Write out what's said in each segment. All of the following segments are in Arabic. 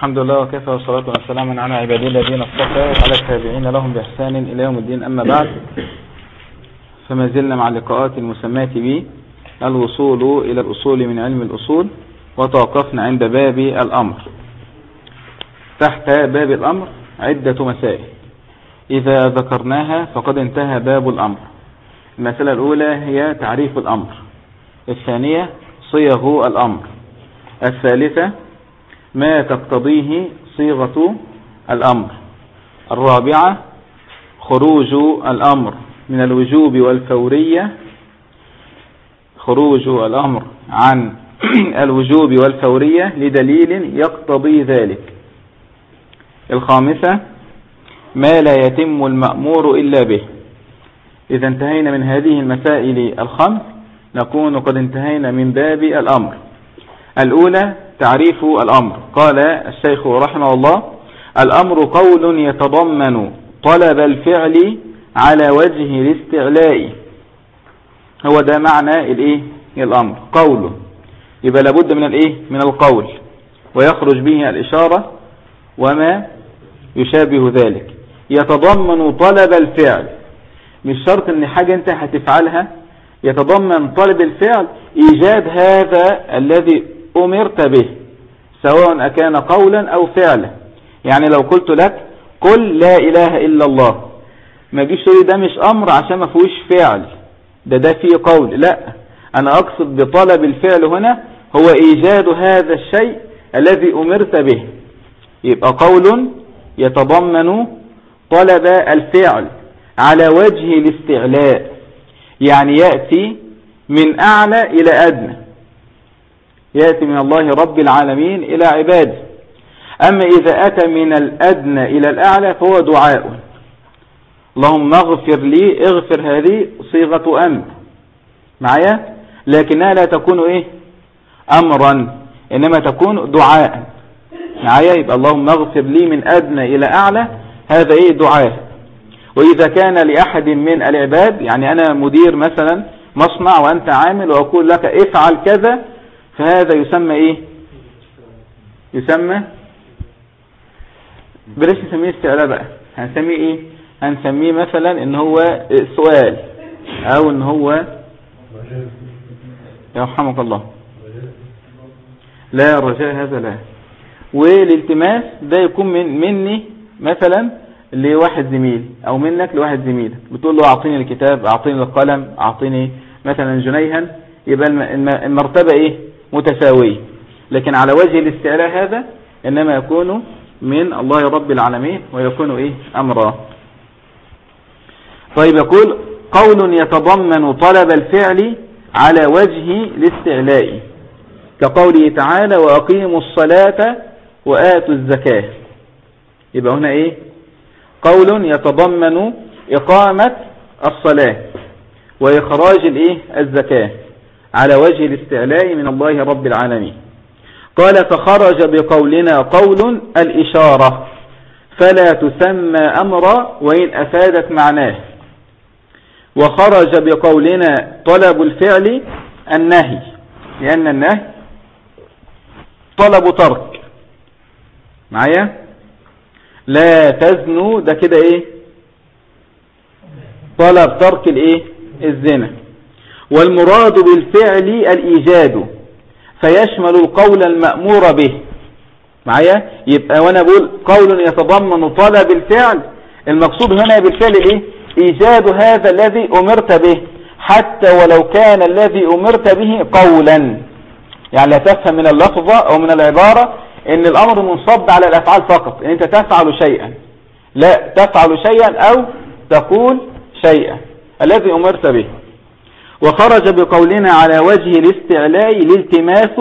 الحمد لله وكفى والصلاة والسلام على عبادي الذين اصطفى وعلى التابعين لهم بإحسان إلى يوم الدين. أما بعد فما زلنا مع اللقاءات المسماة به الوصول إلى الأصول من علم الأصول وتوقفنا عند باب الأمر. تحت باب الأمر عدة مسائل. إذا ذكرناها فقد انتهى باب الأمر. المسألة الأولى هي تعريف الأمر. الثانية صيغ الأمر. الثالثة ما تقتضيه صيغة الأمر. الرابعة خروج الأمر من الوجوب والفورية خروج الأمر عن الوجوب والفورية لدليل يقتضي ذلك. الخامسة ما لا يتم المأمور إلا به. إذا انتهينا من هذه المسائل الخمس نكون قد انتهينا من باب الأمر. الأولى تعريف الأمر. قال الشيخ رحمه الله الأمر قول يتضمن طلب الفعل على وجه الاستعلاء. هو ده معنى الإيه؟ الأمر. قول. يبقى لابد من الإيه؟ من القول. ويخرج به الإشارة وما يشابه ذلك. يتضمن طلب الفعل. مش شرط إن حاجة أنت هتفعلها. يتضمن طلب الفعل إيجاد هذا الذي أمرت به. سواء أكان قولا أو فعلا. يعني لو قلت لك قل لا إله إلا الله. ما جيش تقولي ده مش أمر عشان ما فيهوش فعل. ده ده فيه قول. لا أنا أقصد بطلب الفعل هنا هو إيجاد هذا الشيء الذي أمرت به. يبقى قول يتضمن طلب الفعل على وجه الاستعلاء. يعني يأتي من أعلى إلى أدنى. يأتي من الله رب العالمين إلى عباده. أما إذا أتى من الأدنى إلى الأعلى فهو دعاء. اللهم اغفر لي اغفر هذه صيغة أمر معايا؟ لكنها لا تكون إيه؟ أمرا إنما تكون دعاء. معايا؟ يبقى اللهم اغفر لي من أدنى إلى أعلى هذا إيه؟ دعاء. وإذا كان لأحد من العباد يعني أنا مدير مثلا مصنع وأنت عامل وأقول لك افعل كذا فهذا يسمى إيه؟ يسمى بلاش نسميه استعلاء بقى. هنسميه إيه؟ هنسميه مثلا إن هو سؤال أو إن هو يرحمك الله. لا الرجاء هذا لا. والالتماس ده يكون من مني مثلا لواحد زميل أو منك لواحد زميل. بتقول له أعطيني الكتاب أعطيني القلم أعطيني مثلا جنيها. يبقى المرتبة إيه؟ متساوية. لكن على وجه الاستعلاء هذا إنما يكون من الله رب العالمين ويكون إيه؟ أمرا. طيب يقول قول يتضمن طلب الفعل على وجه الاستعلاء. كقوله تعالى وأقيموا الصلاة وآتوا الزكاة. يبقى هنا إيه؟ قول يتضمن إقامة الصلاة وإخراج الإيه؟ الزكاة. على وجه الاستعلاء من الله رب العالمين. قال فخرج بقولنا قول الإشارة فلا تسمى أمرا وإن أفادت معناه. وخرج بقولنا طلب الفعل النهي لأن النهي طلب ترك. معايا؟ لا تزنوا ده كده إيه؟ طلب ترك الإيه؟ الزنا. والمراد بالفعل الإيجاد فيشمل القول المأمور به. معايا؟ يبقى وأنا بقول قول يتضمن طلب الفعل المقصود هنا بالفعل إيه؟ إيجاد هذا الذي أمرت به حتى ولو كان الذي أمرت به قولا. يعني لا تفهم من اللفظة أو من العبارة إن الأمر منصب على الأفعال فقط إن أنت تفعل شيئا. لا تفعل شيئا أو تقول شيئا. الذي أمرت به. وخرج بقولنا على وجه الاستعلاء الالتماس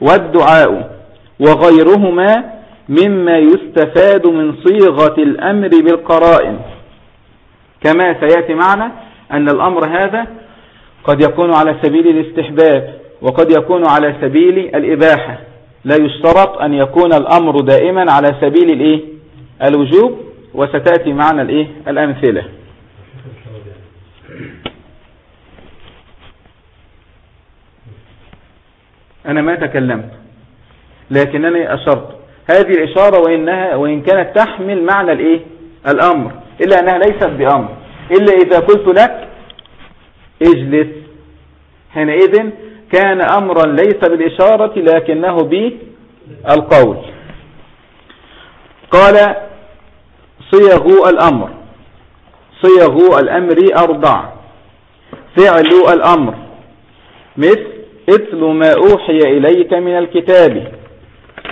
والدعاء وغيرهما مما يستفاد من صيغة الأمر بالقرائن كما سيأتي معنا أن الأمر هذا قد يكون على سبيل الاستحباب وقد يكون على سبيل الإباحة لا يشترط أن يكون الأمر دائما على سبيل الإيه؟ الوجوب وستأتي معنا الإيه؟ الأمثلة أنا ما تكلمت لكنني أشرت. هذه الإشارة وإنها وإن كانت تحمل معنى الإيه؟ الأمر إلا أنها ليست بأمر. إلا إذا قلت لك اجلس. حينئذ كان أمرا ليس بالإشارة لكنه بالقول. قال صيغ الأمر. صيغ الأمر أربع فعل الأمر. مثل اتل ما أوحي إليك من الكتاب.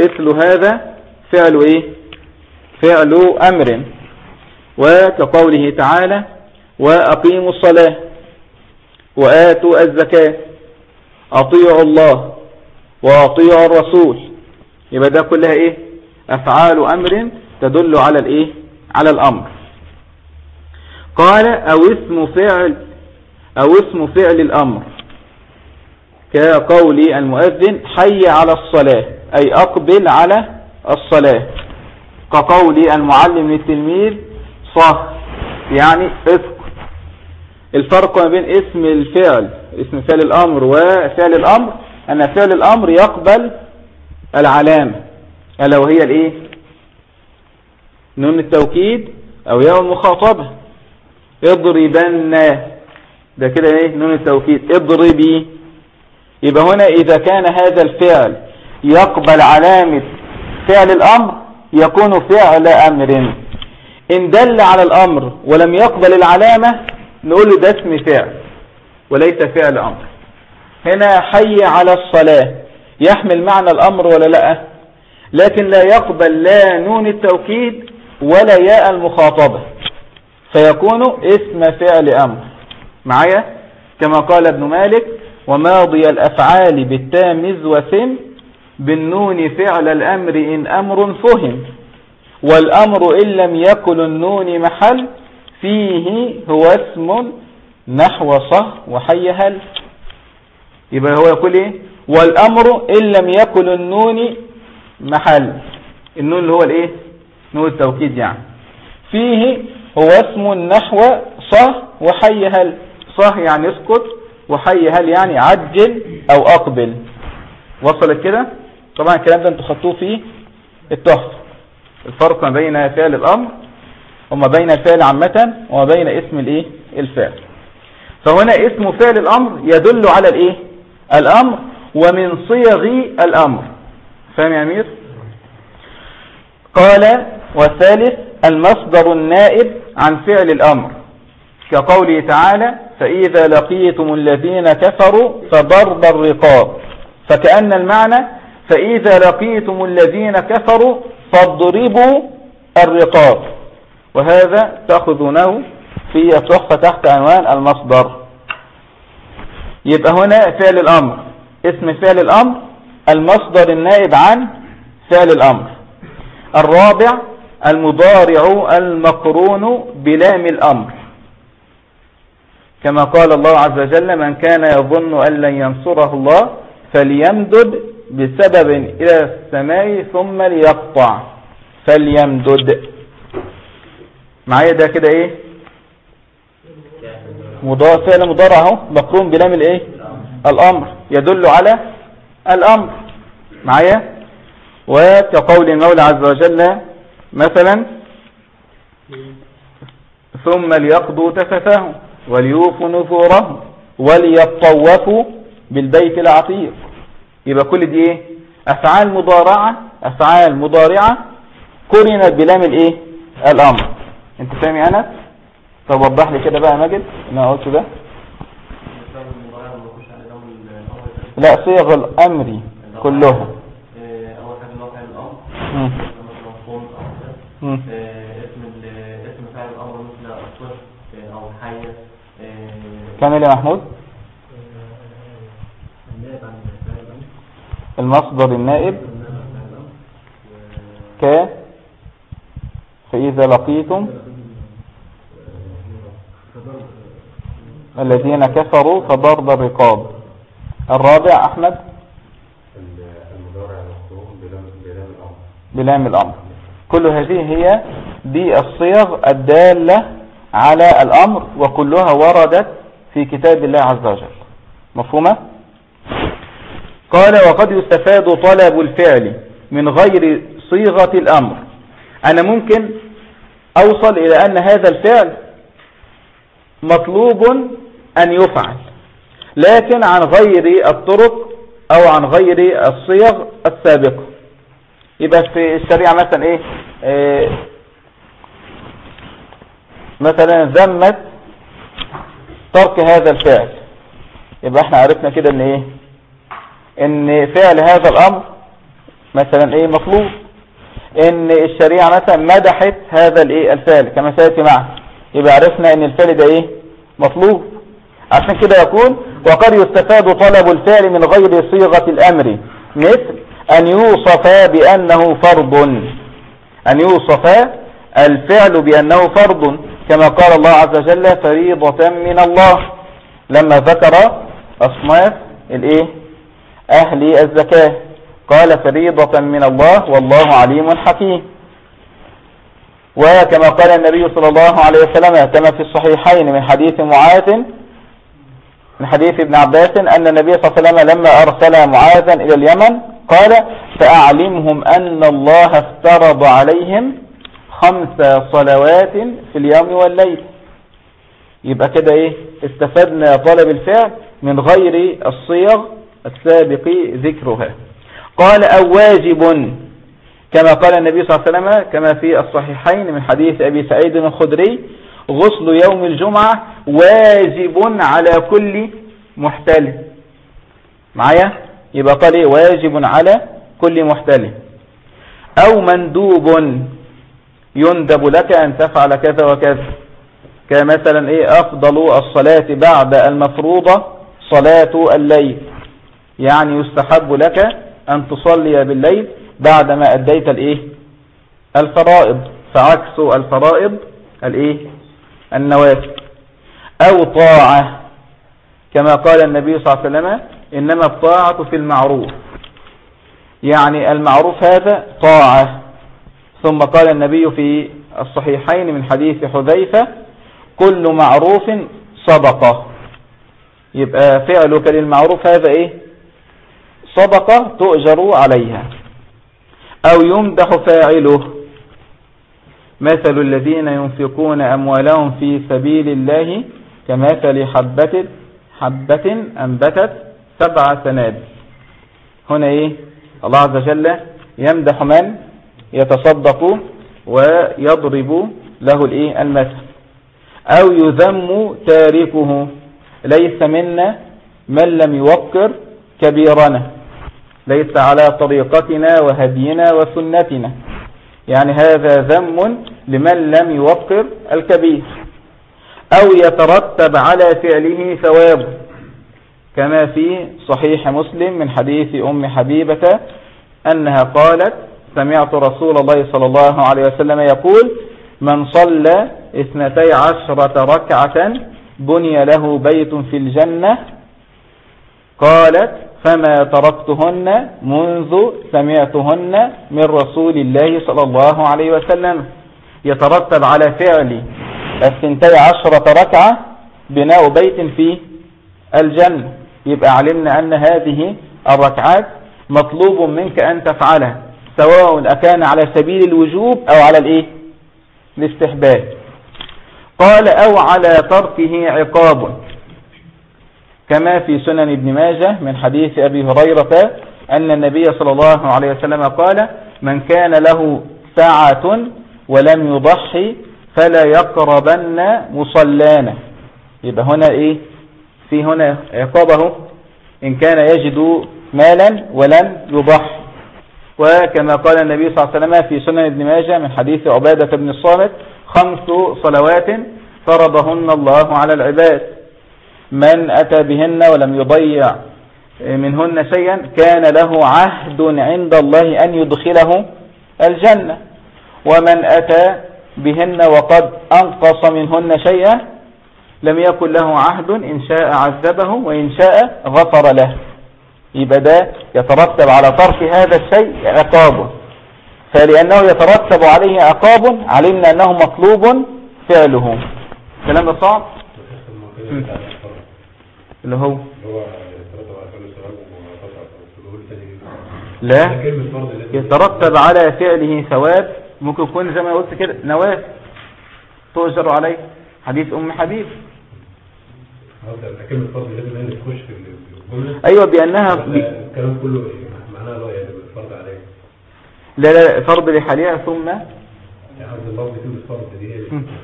اتل هذا فعل إيه؟ فعل أمر. وكقوله تعالى وأقيموا الصلاة وآتوا الزكاة. أطيعوا الله وأطيعوا الرسول. يبقى ده كلها إيه؟ أفعال أمر تدل على الإيه؟ على الأمر. قال أو اسم فعل أو اسم فعل الأمر. كقول المؤذن حي على الصلاة أي أقبل على الصلاة. كقول المعلم للتلميذ صح يعني اسكت الفرق ما بين اسم الفعل اسم فعل الأمر وفعل الأمر أن فعل الأمر يقبل العلامة ألا وهي الإيه؟ نون التوكيد أو ياء المخاطبة. اضربن. ده كده إيه؟ نون التوكيد. اضربي. يبقى هنا إذا كان هذا الفعل يقبل علامة فعل الأمر يكون فعل أمر. إن دل على الأمر ولم يقبل العلامة نقول له ده اسم فعل وليس فعل أمر. هنا حي على الصلاة. يحمل معنى الأمر ولا لأ؟ لكن لا يقبل لا نون التوكيد ولا ياء المخاطبة. فيكون اسم فعل أمر. معايا؟ كما قال ابن مالك وماضي الأفعال بالتا مز وسم بالنون فعل الأمر إن أمر فهم والأمر إن لم يكن النون محل فيه هو اسم نحو صه وحيهل. يبقى هو يقول إيه؟ والأمر إن لم يكن النون محل. النون اللي هو الإيه؟ نون التوكيد يعني. فيه هو اسم نحو صه وحي هل. صه يعني اسكت وحي هل يعني عجل أو أقبل؟ وصلت كده؟ طبعا الكلام ده أنتوا خدتوه في التحفه الفرق ما بين فعل الأمر وما بين الفعل عامة وما بين اسم الإيه؟ الفعل. فهنا اسم فعل الأمر يدل على الإيه؟ الأمر ومن صيغ الأمر. فاهم يا أمير؟ قال والثالث المصدر النائب عن فعل الأمر. كقوله تعالى فإذا لقيتم الذين كفروا فضرب الرقاب. فكأن المعنى فإذا لقيتم الذين كفروا فاضربوا الرقاب. وهذا تأخذونه في التحفة تحت عنوان المصدر. يبقى هنا فعل الأمر. اسم فعل الأمر المصدر النائب عن فعل الأمر. الرابع المضارع المقرون بلام الأمر. كما قال الله عز وجل من كان يظن أن لن ينصره الله فليمدد بسبب إلى السماء ثم ليقطع. فليمدد. معايا ده كده إيه؟ مضارع فعل مضارع أهو مقرون بلام الإيه؟ الأمر. يدل على الأمر. معايا؟ وكقول المولى عز وجل مثلا ثم ليقضوا تفثهم وليوفوا نذورهم وليطوفوا بالبيت العتيق يبقى كل دي إيه افعال مضارعة افعال مضارعة قرنت بلام الايه الامر انت فاهم يا انس طب وضح لي كده بقى ماجد اللي أنا قلته ده لا صيغ الامر مم. اسم اسم فعل الامر مثل الصف أو حي كامل يا محمود؟ المصدر النائب. ك. فإذا لقيتم. الذين كفروا فضرب الرقاب. الرابع أحمد. بلام الأمر. كل هذه هي دي الصيغ الدالة على الأمر وكلها وردت في كتاب الله عز وجل. مفهومة؟ قال وقد يستفاد طلب الفعل من غير صيغة الأمر. أنا ممكن أوصل إلى أن هذا الفعل مطلوب أن يفعل لكن عن غير الطرق أو عن غير الصيغ السابقة. يبقى في الشريعة مثلا إيه, إيه مثلا ذمت ترك هذا الفعل. يبقى إحنا عرفنا كده إن إيه؟ إن فعل هذا الأمر مثلا إيه مطلوب؟ إن الشريعة مثلا مدحت هذا الإيه؟ الفعل كما سيأتي معه يبقى عرفنا إن الفعل ده إيه؟ مطلوب. عشان كده يقول وقد يستفاد طلب الفعل من غير صيغة الأمر مثل أن يوصف بأنه فرض. أن يوصف الفعل بأنه فرض. كما قال الله عز وجل فريضة من الله. لما ذكر أصناف الإيه؟ أهل الزكاة. قال فريضة من الله والله عليم حكيم. وكما قال النبي صلى الله عليه وسلم كما في الصحيحين من حديث معاذ من حديث ابن عباس أن النبي صلى الله عليه وسلم لما أرسل معاذا إلى اليمن قال فأعلمهم أن الله افترض عليهم خمس صلوات في اليوم والليل. يبقى كده إيه؟ استفدنا طلب الفعل من غير الصيغ السابق ذكرها. قال أو واجب كما قال النبي صلى الله عليه وسلم كما في الصحيحين من حديث أبي سعيد الخدري غسل يوم الجمعة واجب على كل محتل. معايا؟ يبقى قال إيه؟ واجب على كل محتل. أو مندوب. يندب لك أن تفعل كذا وكذا. كمثلا إيه؟ أفضل الصلاة بعد المفروضة صلاة الليل. يعني يستحب لك أن تصلي بالليل بعدما أديت الإيه؟ الفرائض. فعكس الفرائض الإيه؟ النوافل. أو طاعة. كما قال النبي صلى الله عليه وسلم إنما الطاعة في المعروف. يعني المعروف هذا طاعة. ثم قال النبي في الصحيحين من حديث حذيفة كل معروف صدقة. يبقى فعلك للمعروف هذا إيه؟ صدقة تؤجر عليها. أو يمدح فاعله. مثل الذين ينفقون أموالهم في سبيل الله كمثل حبة حبة أنبتت سبع سنابل. هنا إيه؟ الله عز وجل يمدح من؟ يتصدق ويضرب له الإيه؟ المثل. أو يذم تاركه. ليس منا من لم يوقر كبيرنا. ليس على طريقتنا وهدينا وسنتنا. يعني هذا ذم لمن لم يوقر الكبير. أو يترتب على فعله ثواب. كما في صحيح مسلم من حديث أم حبيبة أنها قالت سمعت رسول الله صلى الله عليه وسلم يقول من صلى اثنتي عشرة ركعة بني له بيت في الجنة. قالت فما تركتهن منذ سمعتهن من رسول الله صلى الله عليه وسلم. يترتب على فعل الثنتي عشرة ركعة بناء بيت في الجنة. يبقى علمنا أن هذه الركعات مطلوب منك أن تفعلها. سواء أكان على سبيل الوجوب أو على الإيه؟ الاستحباب. قال أو على تركه عقاب. كما في سنن ابن ماجه من حديث أبي هريرة أن النبي صلى الله عليه وسلم قال من كان له ساعة ولم يضحي فلا يقربن مصلانا. يبقى هنا إيه؟ في هنا عقابه. إن كان يجد مالا ولم يضحي. وكما قال النبي صلى الله عليه وسلم في سنن ابن ماجه من حديث عبادة بن الصامت خمس صلوات فرضهن الله على العباد. من أتى بهن ولم يضيع منهن شيئا كان له عهد عند الله أن يدخله الجنة. ومن أتى بهن وقد أنقص منهن شيئا لم يكن له عهد إن شاء عذبه وإن شاء غفر له. يبقى ده يترتب على ترك هذا الشيء عقاب. فلأنه يترتب عليه عقاب علمنا أنه مطلوب فعله. الكلام ده صعب اللي هو؟ لا. يترتب على فعله ثواب. ممكن يكون زي ما قلت كده نوافل تؤجر عليه. حديث أم حبيب. كلمة فرض لازم تخش في الجملة أيوة بأنها ب... ولا الكلام كله معناه لا يعني بالفرض عليه. لا لا فرض لحالها ثم؟ يعني الله كلمة فرض دي.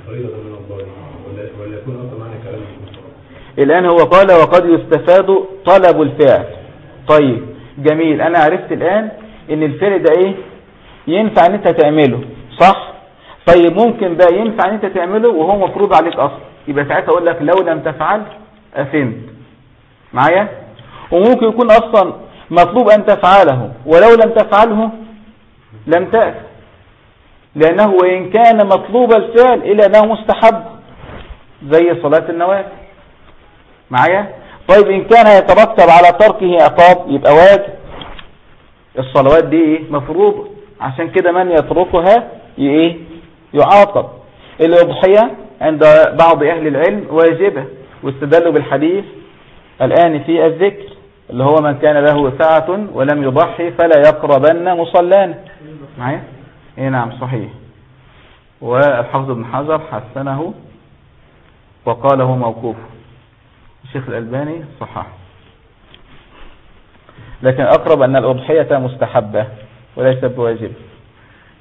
فريضة من الله. ولا ولا يكون أصلا معنى كلام الفرض الآن هو قال وقد يستفاد طلب الفعل. طيب جميل. أنا عرفت الآن إن الفعل ده إيه؟ ينفع إن أنت تعمله صح؟ طيب ممكن بقى ينفع إن أنت تعمله وهو مفروض عليك أصلا. يبقى ساعتها أقول لك لو لم تفعل أثمت معايا؟ وممكن يكون أصلا مطلوب أن تفعله ولو لم تفعله لم تأثم لأنه وإن كان مطلوب الفعل إلا أنه مستحب زي صلاة النوافل. معايا؟ طيب إن كان يترتب على تركه عقاب يبقى واجب. الصلوات دي إيه؟ مفروضة. عشان كده من يتركها إيه؟ يعاقب. الأضحية عند بعض أهل العلم واجبة واستدلوا بالحديث الآن في الذكر. اللي هو من كان له ساعة ولم يضحي فلا يقربن مصلانا معايا؟ إيه نعم صحيح. والحافظ ابن حجر حسنه وقاله موقوف. الشيخ الألباني صحح لكن أقرب أن الأضحية مستحبة وليست بواجب.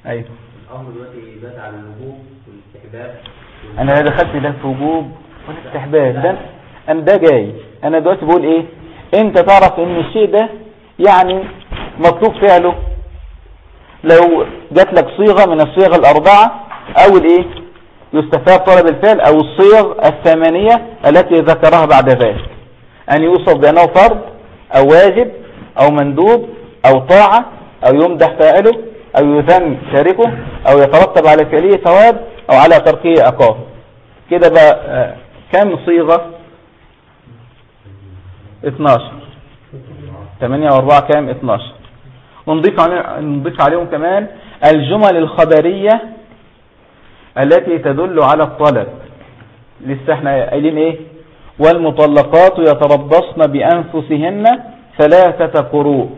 أيوه الأمر دلوقتي زاد على الوجوب والاستحباب. أنا دخلت لا في وجوب ولا استحباب ده أنا ده جاي. أنا دلوقتي بقول إيه؟ أنت تعرف إن الشيء ده يعني مطلوب فعله. لو جات لك صيغة من الصيغ الأربعة أو الإيه؟ يستفاد طلب الفعل أو الصيغ الثمانية التي ذكرها بعد ذلك. أن يوصف بأنه فرض أو واجب أو مندوب أو طاعة أو يمدح فاعله أو يذم تاركه أو يترتب على فعله ثواب أو على تركه عقاب كده بقى آه، كم صيغة؟ 12 8 و4 كام؟ 12 ونضيف نضيف عليهم كمان الجمل الخبرية التي تدل على الطلب. لسه إحنا قايلين إيه؟ والمطلقات يتربصن بأنفسهن ثلاثة قروء.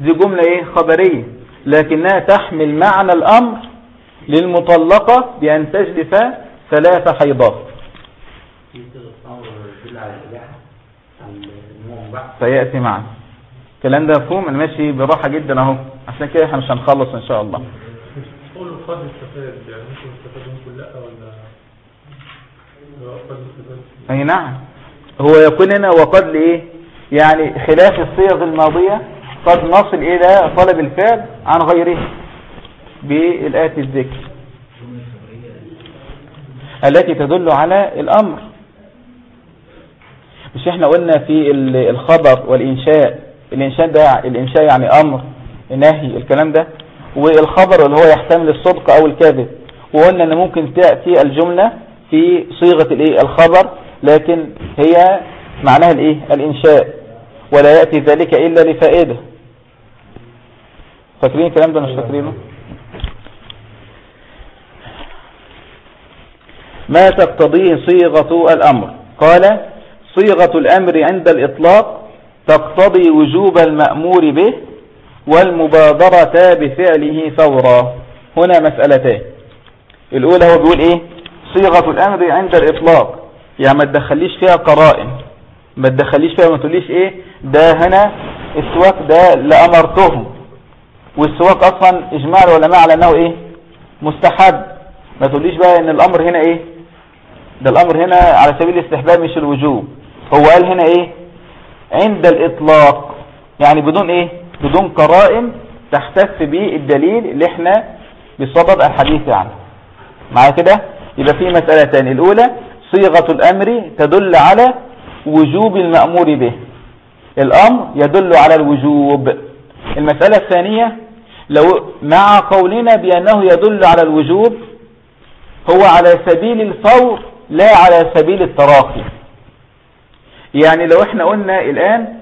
دي جملة إيه؟ خبرية. لكنها تحمل معنى الأمر للمطلقة بأن تجلس ثلاث حيضات في صيغة أمر تدل على الإباحة على سيأتي معنا الكلام ده مفهوم؟ أنا ماشي براحة جدا أهو. عشان كده إحنا مش هنخلص إن شاء الله. قول قد استفاد. يعني ممكن استفاد ممكن لأ ولا أي نعم. هو يكون هنا وقد لايه يعني خلاف الصيغ الماضية قد نصل إلى طلب الفعل عن غيره بالآتي الذكر التي تدل على الأمر. مش إحنا قلنا في ال- الخبر والإنشاء الإنشاء ده الإنشاء يعني أمر نهي الكلام ده. والخبر اللي هو يحتمل الصدق أو الكذب. وقلنا إن ممكن تأتي الجملة في صيغة الإيه؟ الخبر لكن هي معناها الإيه؟ الإنشاء. ولا يأتي ذلك إلا لفائدة. فاكرين الكلام ده مش فاكرينه؟ ما تقتضيه صيغة الأمر؟ قال صيغة الأمر عند الإطلاق تقتضي وجوب المأمور به والمبادرة بفعله فورا. هنا مسألتان. الأولى هو بيقول إيه؟ صيغة الأمر عند الإطلاق. يعني ما تدخليش فيها قرائن. ما تدخليش فيها ما تقوليش إيه؟ ده هنا السواك ده لأمرتهم. والسواك أصلا إجماع العلماء على أنه إيه؟ مستحب. ما تقوليش بقى إن الأمر هنا إيه؟ ده الأمر هنا على سبيل الاستحباب مش الوجوب. هو قال هنا إيه؟ عند الإطلاق. يعني بدون إيه؟ بدون قرائن تحتف به الدليل اللي إحنا بصدد الحديث عنه معايا كده؟ يبقى في مسألتان الأولى صيغة الأمر تدل على وجوب المأمور به. الأمر يدل على الوجوب. المسألة الثانية لو مع قولنا بأنه يدل على الوجوب هو على سبيل الفور لا على سبيل التراخي. يعني لو إحنا قلنا الآن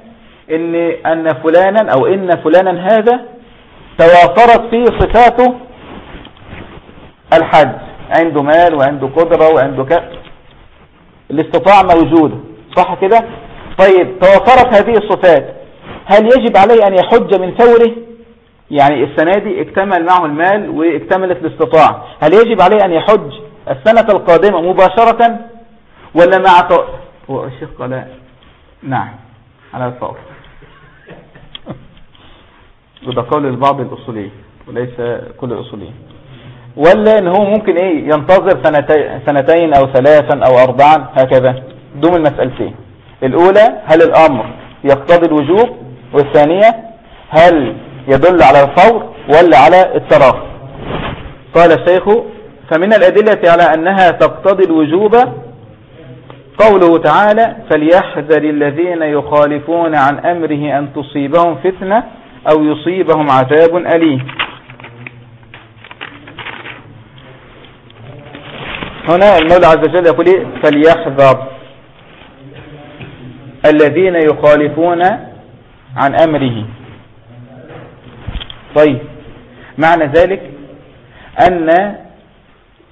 إن أن فلانا أو إن فلانا هذا توافرت فيه صفاته الحج عنده مال وعنده قدرة وعنده ك... الاستطاعة موجودة صح كده؟ طيب توافرت هذه الصفات هل يجب عليه أن يحج من فوره؟ يعني السنة دي اكتمل معه المال واكتملت الاستطاعة هل يجب عليه أن يحج السنة القادمة مباشرة؟ ولا مع الشيخ قال نعم على الفور وده قول البعض الأصولي وليس كل الأصوليين. ولا إن هو ممكن إيه ينتظر سنتين, سنتين أو ثلاثا أو اربعا هكذا. دوم المسألتين الأولى هل الأمر يقتضي الوجوب؟ والثانية هل يدل على الفور ولا على التراخي؟ قال الشيخ فمن الأدلة على أنها تقتضي الوجوب قوله تعالى فليحذر الذين يخالفون عن أمره أن تصيبهم فتنة أو يصيبهم عذاب أليم هنا المولى عز وجل يقول إيه؟ فليحذر الذين يخالفون عن أمره طيب معنى ذلك أن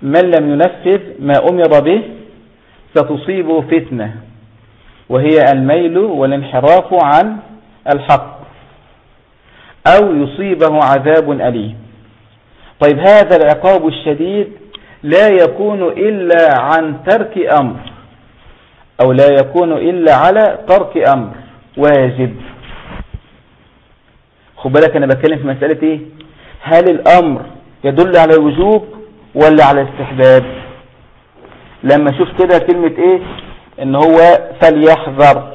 من لم ينفذ ما أمر به ستصيبه فتنة وهي الميل والانحراف عن الحق أو يصيبه عذاب أليم. طيب هذا العقاب الشديد لا يكون إلا عن ترك أمر أو لا يكون إلا على ترك أمر واجب. خد بالك أنا بتكلم في مسألة إيه؟ هل الأمر يدل على الوجوب ولا على الاستحباب؟ لما أشوف كده كلمة إيه؟ ان هو فليحذر.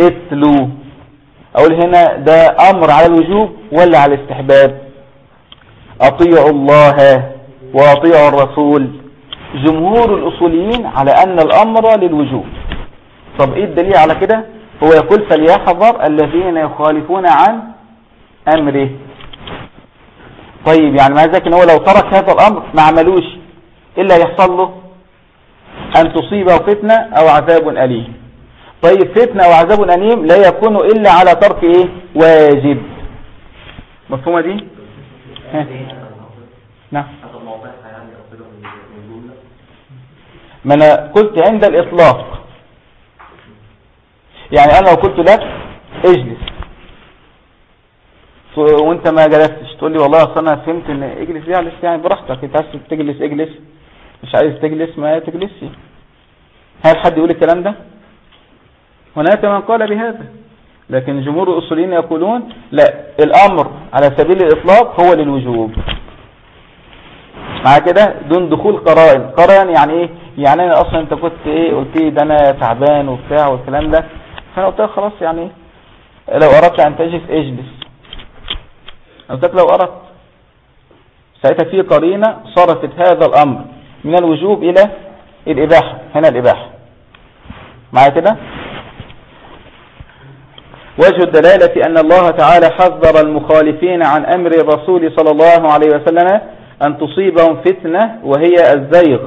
اتلو. أقول هنا ده أمر على الوجوب ولا على الاستحباب؟ اطيعوا الله واطيعوا الرسول. جمهور الاصوليين على ان الامر للوجوب. طب إيه الدليل على كده؟ هو يقول فليحذر الذين يخالفون عن امره. طيب يعني ما ذلك ان هو لو ترك هذا الامر ما عملوش إلا يحصل له أن تصيبه فتنة أو عذاب أليم. طيب فتنة أو عذاب أليم لا يكون إلا على ترك إيه؟ واجب. مفهومة دي. نعم. ما أنا قلت عند الإطلاق. يعني أنا لو قلت لك اجلس. وأنت ما جلستش. تقول لي والله أصل أنا فهمت إن اجلس يعني براحتك. أنت عايز تجلس اجلس. مش عايز تجلس ما تجلسش هل حد يقول الكلام ده؟ هناك من قال بهذا. لكن جمهور الأصوليين يقولون لا الأمر على سبيل الإطلاق هو للوجوب. مع كده دون دخول قرائن. قرائن يعني إيه؟ يعني أنا أصلا أنت كنت إيه؟ قلت لي ده أنا تعبان وبتاع والكلام ده. فأنا قلت لك خلاص يعني لو أردت أن تجلس اجلس. قلت لك لو أردت. ساعتها في قرينة صرفت هذا الأمر. من الوجوب إلى الإباحة. هنا الإباحة. معايا كده؟ وجه الدلالة أن الله تعالى حذر المخالفين عن أمر الرسول صلى الله عليه وسلم أن تصيبهم فتنة وهي الزيغ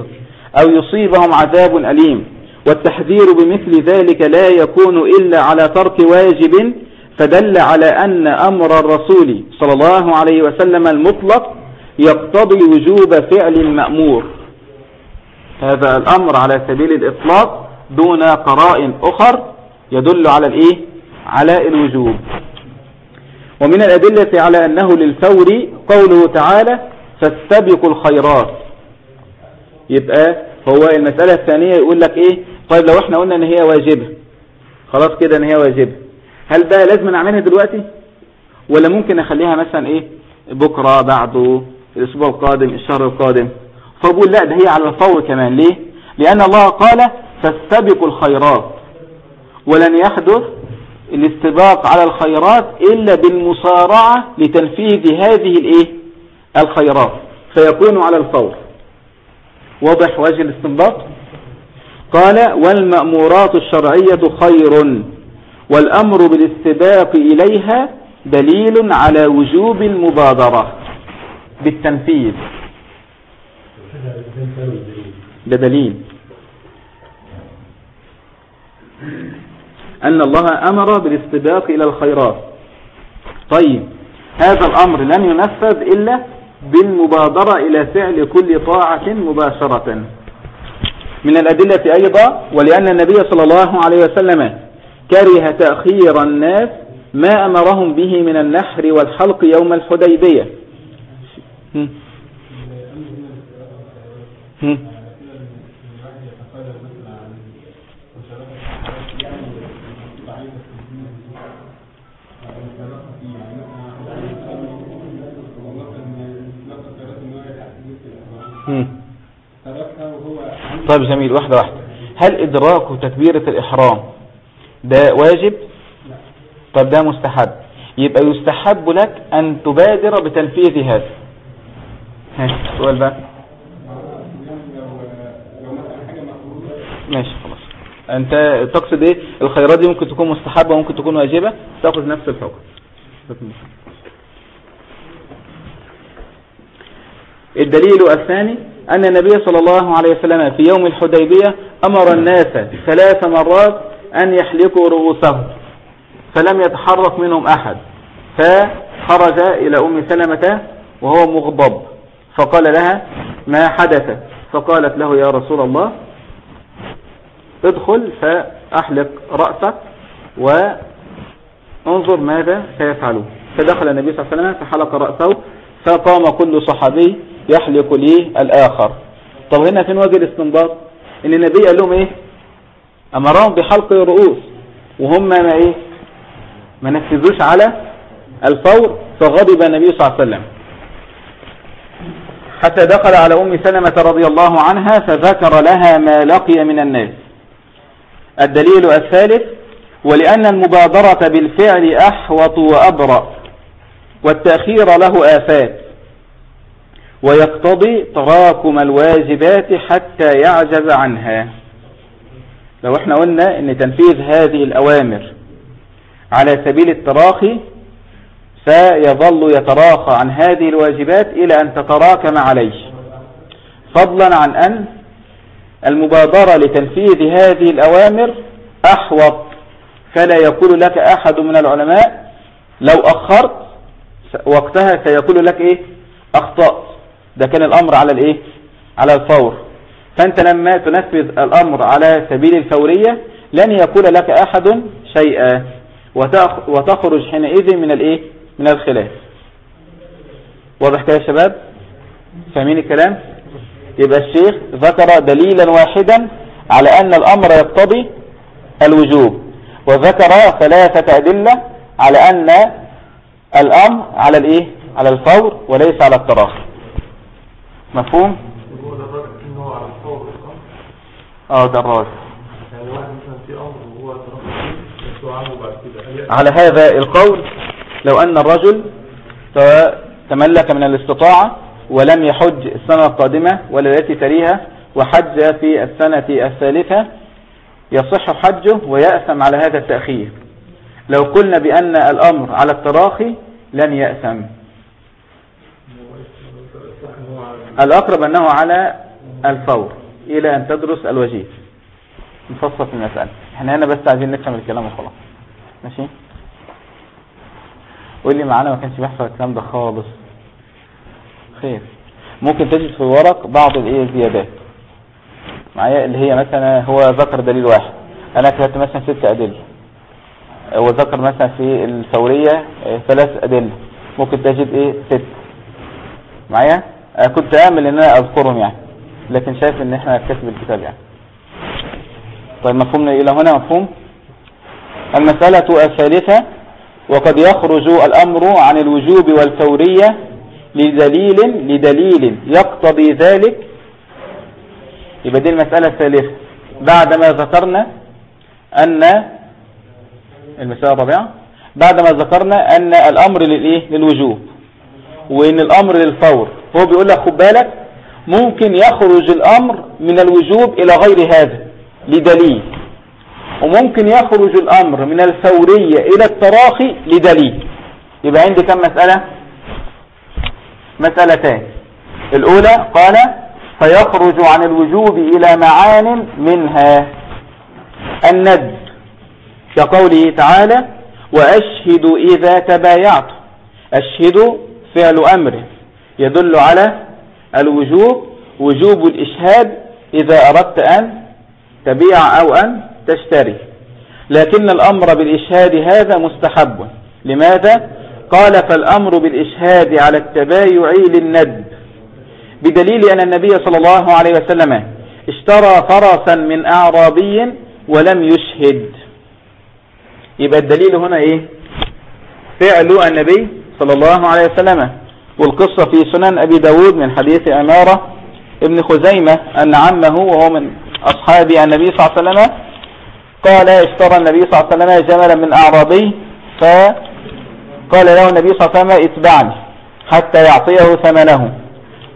أو يصيبهم عذاب أليم. والتحذير بمثل ذلك لا يكون إلا على ترك واجب فدل على أن أمر الرسول صلى الله عليه وسلم المطلق يقتضي وجوب فعل المأمور هذا الأمر على سبيل الإطلاق دون قرائن أخر يدل على الإيه؟ على الوجوب. ومن الأدلة على أنه للفور قوله تعالى فاستبقوا الخيرات. يبقى هو المسألة الثانية يقول لك إيه؟ طيب لو إحنا قلنا إن هي واجبة خلاص كده إن هي واجبة. هل بقى لازم نعملها دلوقتي؟ ولا ممكن اخليها مثلا إيه؟ بكرة بعده الأسبوع القادم الشهر القادم؟ فبقول لا ده هي على الفور كمان. ليه؟ لأن الله قال فاستبقوا الخيرات ولن يحدث الاستباق على الخيرات إلا بالمصارعة لتنفيذ هذه الإيه؟ الخيرات. فيكون على الفور. واضح وجه الاستنباط؟ قال والمأمورات الشرعية خير والأمر بالاستباق إليها دليل على وجوب المبادرة بالتنفيذ. ده دليل أن الله أمر بالاستباق إلى الخيرات. طيب هذا الأمر لن ينفذ إلا بالمبادرة إلى فعل كل طاعة مباشرة. من الأدلة أيضا ولأن النبي صلى الله عليه وسلم كره تأخير الناس ما أمرهم به من النحر والحلق يوم الحديبية. طيب جميل واحدة واحدة. هل إدراك تكبيرة الإحرام ده واجب؟ طب ده مستحب. يبقى يستحب لك أن تبادر بتنفيذ هذا. ها سؤال بقى. ماشي خلاص. أنت تقصد إيه؟ الخيرات دي ممكن تكون مستحبة وممكن تكون واجبة تأخذ نفس الحكم. الدليل الثاني أن النبي صلى الله عليه وسلم في يوم الحديبية أمر الناس ثلاث مرات أن يحلقوا رؤوسهم فلم يتحرك منهم أحد. فخرج إلى أم سلمة وهو مغضب فقال لها ما حدث؟ فقالت له يا رسول الله ادخل فأحلق رأسك وانظر ماذا سيفعلون فدخل النبي صلى الله عليه وسلم فحلق رأسه فقام كل صحابي يحلق لي الآخر. طب هنا فين وجه الاستنباط؟ إن النبي قال لهم إيه؟ أمرهم بحلق الرؤوس. وهم ما إيه؟ ما نفذوش على الفور فغضب النبي صلى الله عليه وسلم. حتى دخل على أم سلمة رضي الله عنها فذكر لها ما لقي من الناس. الدليل الثالث ولأن المبادرة بالفعل أحوط وأبرأ والتأخير له آفات ويقتضي تراكم الواجبات حتى يعجز عنها. لو إحنا قلنا إن تنفيذ هذه الأوامر على سبيل التراخي سيظل يتراخى عن هذه الواجبات إلى أن تتراكم عليه. فضلا عن أن المبادرة لتنفيذ هذه الأوامر أحوط فلا يقول لك أحد من العلماء لو أخرت وقتها سيقول لك إيه؟ أخطأت. ده كان الأمر على الإيه؟ على الفور. فأنت لما تنفذ الأمر على سبيل الفورية لن يقول لك أحد شيئا وتخرج حينئذ من الإيه؟ من الخلاف. واضح كده يا شباب؟ فاهمين الكلام؟ يبقى الشيخ ذكر دليلا واحدا على أن الأمر يقتضي الوجوب وذكر ثلاثة أدلة على أن الأمر على الإيه؟ على الفور وليس على التراخي. مفهوم؟ آه ده على هذا القول لو أن الرجل تملك من الاستطاعة ولم يحج السنة القادمة ولا التي تليها وحج في السنة الثالثة يصح حجه ويأثم على هذا التأخير. لو قلنا بأن الأمر على التراخي لن يأثم. الأقرب أنه على الفور إلى أن تدرس الوجيز نفصل في المسألة. إحنا هنا بس عايزين نفهم الكلام وخلاص. ماشي؟ واللي معانا ما كانش بيحصل الكلام ده خالص. خير ممكن تجد في الورق بعض الإيه الزيادات. معايا؟ اللي هي مثلا هو ذكر دليل واحد. أنا كتبت مثلا ست أدلة. هو ذكر مثلا في الثورية آه، ثلاث أدلة. ممكن تجد إيه؟ ست. معايا؟ كنت آمل إن أنا أذكرهم يعني لكن شايف إن إحنا كاتب الكتاب يعني. طيب مفهومنا إلى هنا؟ مفهوم؟ المسألة الثالثة وقد يخرج الأمر عن الوجوب والفورية لدليل لدليل يقتضي ذلك. يبقى دي المسألة الثالثة. بعدما ذكرنا أن المسألة الرابعة بعدما ذكرنا أن الأمر للإيه؟ للوجوب. وإن الأمر للفور. هو بيقول لك خد بالك ممكن يخرج الأمر من الوجوب إلى غير هذا لدليل. وممكن يخرج الأمر من الفورية إلى التراخي لدليل. يبقى عندي كم مسألة؟ مسألتان. الأولى قال فيخرج عن الوجوب إلى معان منها. الند كقوله تعالى وأشهد إذا تبايعت. أشهد فعل أمر. يدل على الوجوب وجوب الإشهاد إذا أردت أن تبيع أو أن تشتري. لكن الأمر بالإشهاد هذا مستحب. لماذا؟ قال فالأمر بالإشهاد على التبايع للندب بدليل أن النبي صلى الله عليه وسلم اشترى فرسا من أعرابي ولم يشهد. يبقى الدليل هنا إيه؟ فعل النبي صلى الله عليه وسلم. والقصة في سنن أبي داود من حديث أمارة ابن خزيمة أن عمه وهو من أصحاب النبي صلى الله عليه وسلم قال اشترى النبي صلى الله عليه وسلم جملا من أعرابي فقال له النبي صلى الله عليه وسلم اتبعني حتى يعطيه ثمنه.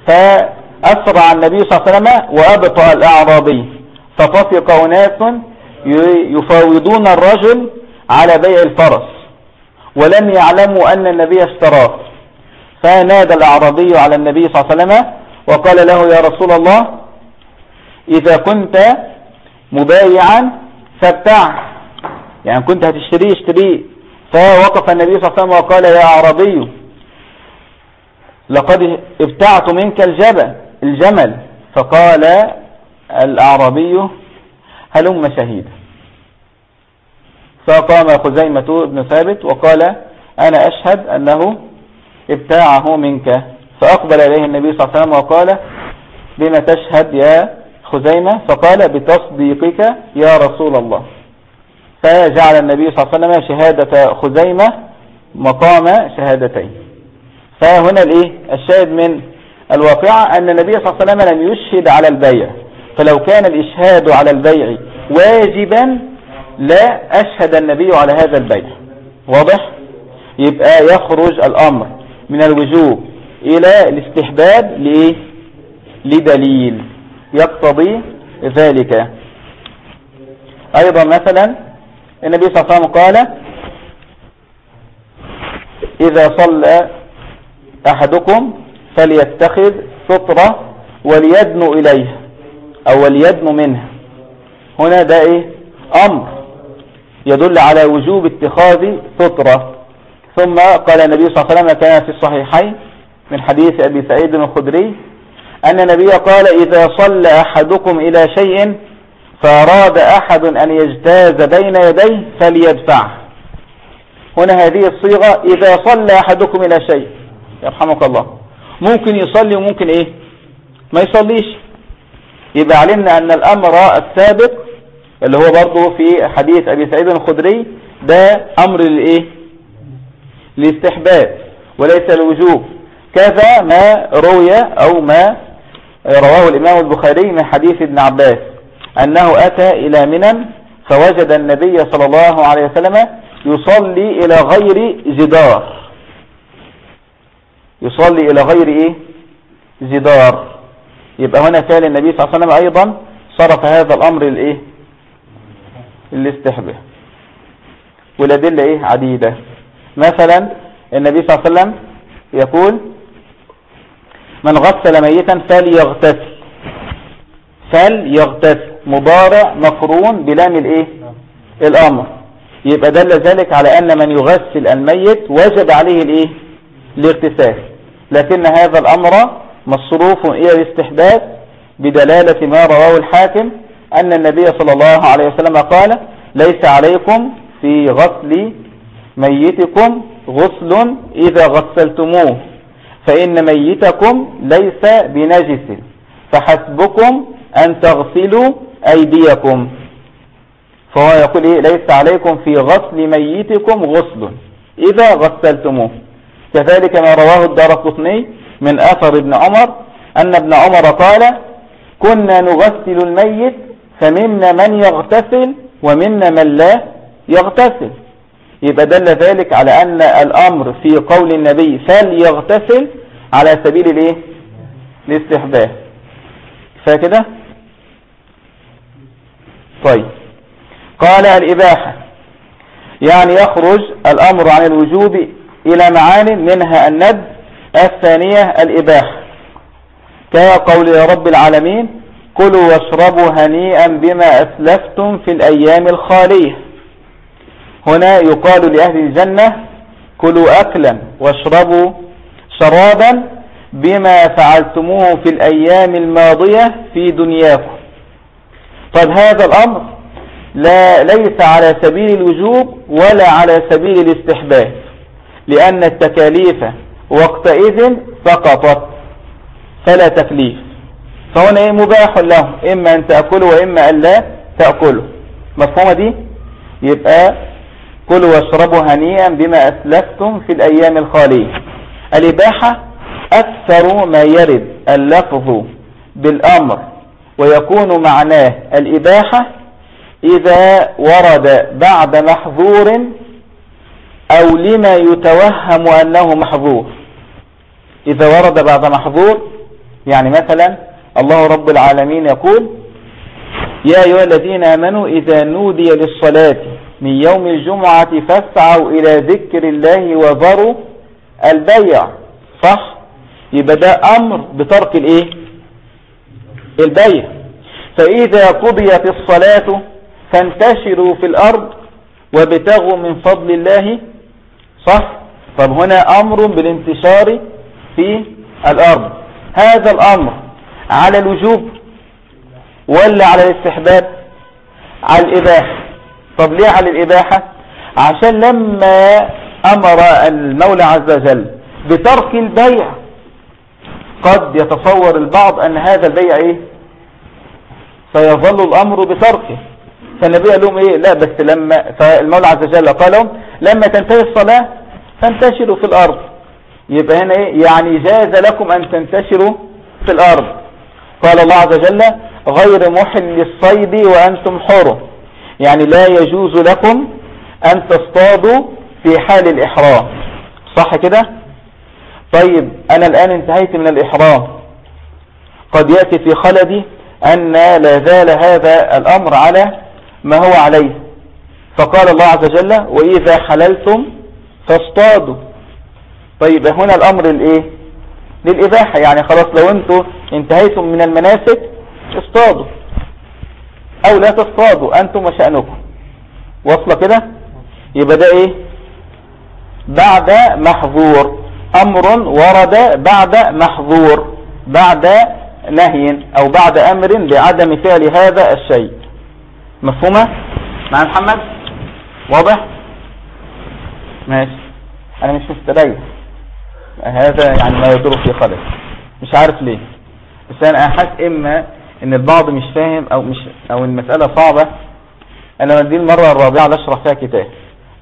فأسرع النبي صلى الله عليه وسلم وأبطأ الأعرابي. فطفق أناس يفاوضون الرجل على بيع الفرس ولم يعلموا أن النبي اشتراه. فنادى الأعرابي على النبي صلى الله عليه وسلم وقال له يا رسول الله إذا كنت مبايعا فابتع يعني كنت هتشتريه اشتريه. فوقف النبي صلى الله عليه وسلم وقال يا أعرابي لقد ابتعت منك الجبل الجمل. فقال الأعرابي هلم شهيدا. فقام خزيمة بن ثابت وقال أنا أشهد أنه ابتاعه منك. فأقبل إليه النبي صلى الله عليه وسلم وقال بما تشهد يا خزيمة؟ فقال بتصديقك يا رسول الله. فجعل النبي صلى الله عليه وسلم شهادة خزيمة مقام شهادتين. فهنا الإيه؟ الشاهد من الواقعة أن النبي صلى الله عليه وسلم لم يشهد على البيع. فلو كان الإشهاد على البيع واجبا لا أشهد النبي على هذا البيع. واضح؟ يبقى يخرج الأمر من الوجوب إلى الاستحباب لإيه؟ لدليل يقتضي ذلك. أيضا مثلا النبي صلى الله عليه وسلم قال إذا صلى أحدكم فليتخذ سطرة وليدنو إليه أو وليدنو منه. هنا ده إيه؟ أمر يدل على وجوب اتخاذ سطرة ثم قال النبي صلى الله عليه وسلم كان في الصحيحين من حديث أبي سعيد الخدري أن النبي قال إذا صلى أحدكم إلى شيء فأراد أحد أن يجتاز بين يديه فليدفعه هنا هذه الصيغة إذا صلى أحدكم إلى شيء يرحمك الله. ممكن يصلي وممكن إيه؟ ما يصليش. يبقى علمنا أن الأمر السابق اللي هو برضه في حديث أبي سعيد الخدري ده أمر للإيه لاستحباب وليس الوجوب كذا ما روي أو ما رواه الإمام البخاري من حديث ابن عباس. أنه أتى إلى منى فوجد النبي صلى الله عليه وسلم يصلي إلى غير جدار. يصلي إلى غير إيه؟ جدار. يبقى هنا فعل النبي صلى الله عليه وسلم أيضا صرف هذا الأمر الإيه الاستحباب والأدلة إيه؟ عديدة. مثلا النبي صلى الله عليه وسلم يقول من غسل ميتا فليغتسل. فليغتسل. مضارع مقرون بلام الايه؟ الامر يبقى دل ذلك على أن من يغسل الميت وجب عليه الايه؟ الاغتسال. لكن هذا الأمر مصروف إلى الاستحباب بدلالة ما رواه الحاكم أن النبي صلى الله عليه وسلم قال ليس عليكم في غسل ميتكم غسل إذا غسلتموه فإن ميتكم ليس بنجس فحسبكم أن تغسلوا أيديكم. فهو يقول إيه؟ ليس عليكم في غسل ميتكم غسل. إذا غسلتموه. كذلك ما رواه الدار القطني من أثر ابن عمر أن ابن عمر قال كنا نغسل الميت فمنا من يغتسل ومنا من لا يغتسل. يبقى دل ذلك على أن الأمر في قول النبي فليغتسل على سبيل الإيه؟ الاستحباب. فكده طيب. قال الإباحة يعني يخرج الأمر عن الوجوب إلى معان منها الند الثانية الإباحة. كقول رب العالمين كلوا واشربوا هنيئا بما أسلفتم في الأيام الخالية. هنا يقال لأهل الجنة كلوا أكلا واشربوا شرابا بما فعلتموه في الأيام الماضية في دنياكم. طيب هذا الأمر لا ليس على سبيل الوجوب ولا على سبيل الاستحباب لأن التكاليف وقتئذ سقطت فلا تكليف. فهنا إيه مباح له إما أن تأكله وإما أن لا تأكله مفهومة دي؟ يبقى كلوا واشربوا هنيئا بما أسلفتم في الأيام الخالية. الإباحة أكثر ما يرد اللفظ بالأمر ويكون معناه الإباحة إذا ورد بعد محظور أو لما يتوهم أنه محظور. إذا ورد بعد محظور يعني مثلا الله رب العالمين يقول يا أيها الذين آمنوا إذا نودي للصلاة من يوم الجمعة فاسعوا إلى ذكر الله وذروا البيع. صح؟ يبقى ده أمر بترك الإيه؟ البيع فإذا قضيت الصلاة فانتشروا في الأرض وابتغوا من فضل الله. صح؟ طب هنا أمر بالانتشار في الأرض. هذا الأمر على الوجوب ولا على الاستحباب؟ على الإباحة. طب ليه على الإباحة؟ عشان لما أمر المولى عز وجل بترك البيع قد يتصور البعض أن هذا البيع إيه؟ سيظل الأمر بتركه. فالنبي قال لهم إيه؟ لا بس لما فالمولى عز وجل قال لهم لما تنتهي الصلاة فانتشروا في الأرض. يبقى هنا إيه؟ يعني جاز لكم أن تنتشروا في الأرض. قال الله عز وجل غير محل الصيد وأنتم حر. يعني لا يجوز لكم أن تصطادوا في حال الإحرام. صح كده؟ طيب أنا الآن انتهيت من الإحرام. قد يأتي في خلدي أن لا زال هذا الأمر على ما هو عليه. فقال الله عز وجل وإذا حللتم فاصطادوا. طيب هنا الأمر الإيه للإباحة. يعني خلاص لو أنتوا انتهيتم من المناسك اصطادوا. أو لا تصطادوا أنتم وشأنكم. وصل كده؟ يبقى ده إيه؟ بعد محظور. أمر ورد بعد محظور بعد نهي أو بعد أمر بعدم فعل هذا الشيء. مفهومة؟ مع محمد؟ واضح؟ ماشي. أنا مش مستريح هذا يعني ما يدور في خلق مش عارف ليه. بس أنا أحس إما إن البعض مش فاهم أو مش أو المسألة صعبة. أنا دي المرة الرابعة اللي أشرح فيها كتاب.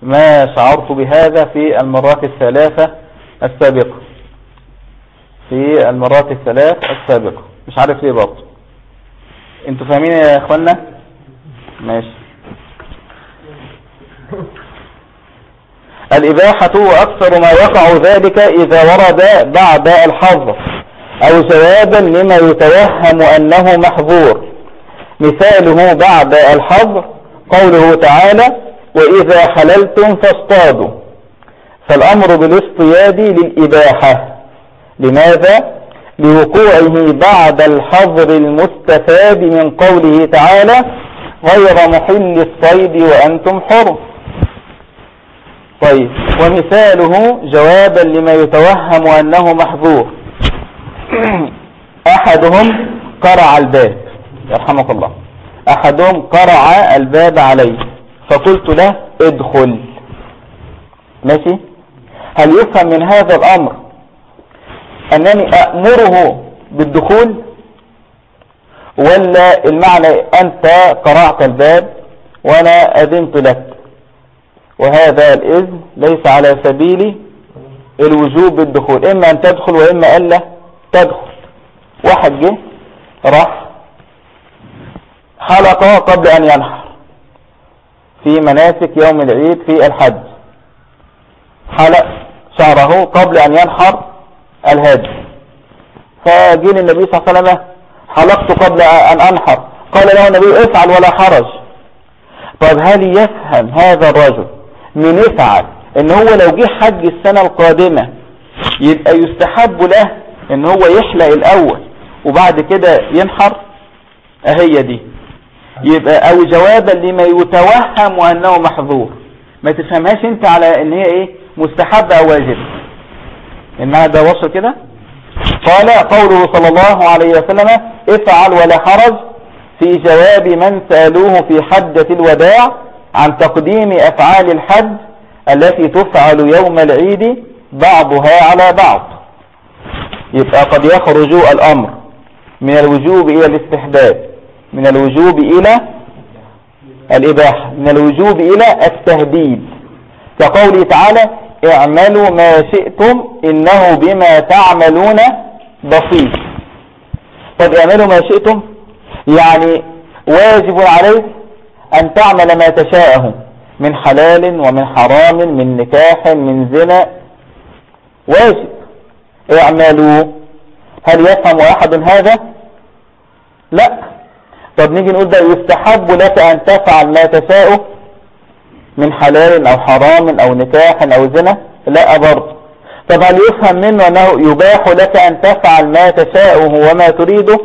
ما شعرت بهذا في المرات الثلاثة السابقة في المرات الثلاث السابقة مش عارف ليه برضه. أنتوا فاهمين يا إخوانا؟ ماشي. الإباحة وأكثر ما يقع ذلك إذا ورد بعد الحظر أو جوابا لما يتوهم أنه محظور. مثاله بعد الحظر قوله تعالى وإذا حللتم فاصطادوا. فالأمر بالاصطياد للإباحة. لماذا؟ لوقوعه بعد الحظر المستفاد من قوله تعالى غير محل الصيد وأنتم حر. طيب ومثاله جوابا لما يتوهم أنه محظور. أحدهم قرع الباب. يرحمك الله. أحدهم قرع الباب عليه. فقلت له ادخل. ماشي؟ هل يفهم من هذا الأمر أنني أأمره بالدخول؟ ولا المعنى أنت قرعت الباب وأنا أذنت لك. وهذا الإذن ليس على سبيل الوجوب بالدخول. إما أن تدخل وإما ألا تدخل. واحد جه راح حلق قبل أن ينحر. في مناسك يوم العيد في الحج. حلق شعره قبل أن ينحر الهدي فجي النبي صلى الله عليه وسلم حلقت قبل أن أنحر. قال له النبي افعل ولا حرج. طيب هل يفهم هذا الرجل من يفعل إن هو لو جه حج السنة القادمة يبقى يستحب له إن هو يحلق الأول وبعد كده ينحر؟ أهي دي. يبقى أو جوابا لما يتوهم أنه محظور. ما تفهمهاش أنت على إن هي إيه؟ مستحب أو واجب. انها ده وصل كده. قال قوله صلى الله عليه وسلم افعل ولا حرج في جواب من سألوه في حجة الوداع عن تقديم أفعال الحج التي تفعل يوم العيد بعضها على بعض. يبقى قد يخرج الأمر من الوجوب إلى الاستحباب من الوجوب إلى الإباحة من الوجوب إلى التهديد. كقوله تعالى اعملوا ما شئتم إنه بما تعملون بسيط طب اعملوا ما شئتم يعني واجب عليك أن تعمل ما تشاءه من حلال ومن حرام من نكاح من زنا. واجب. اعملوا. هل يفهم أحد هذا؟ لا. طب نيجي نقول ده يستحب لك أن تفعل ما تشاء من حلال أو حرام أو نكاح أو زنا؟ لا برضه. طب هل يفهم منه أنه يباح لك أن تفعل ما تشاءه وما تريده؟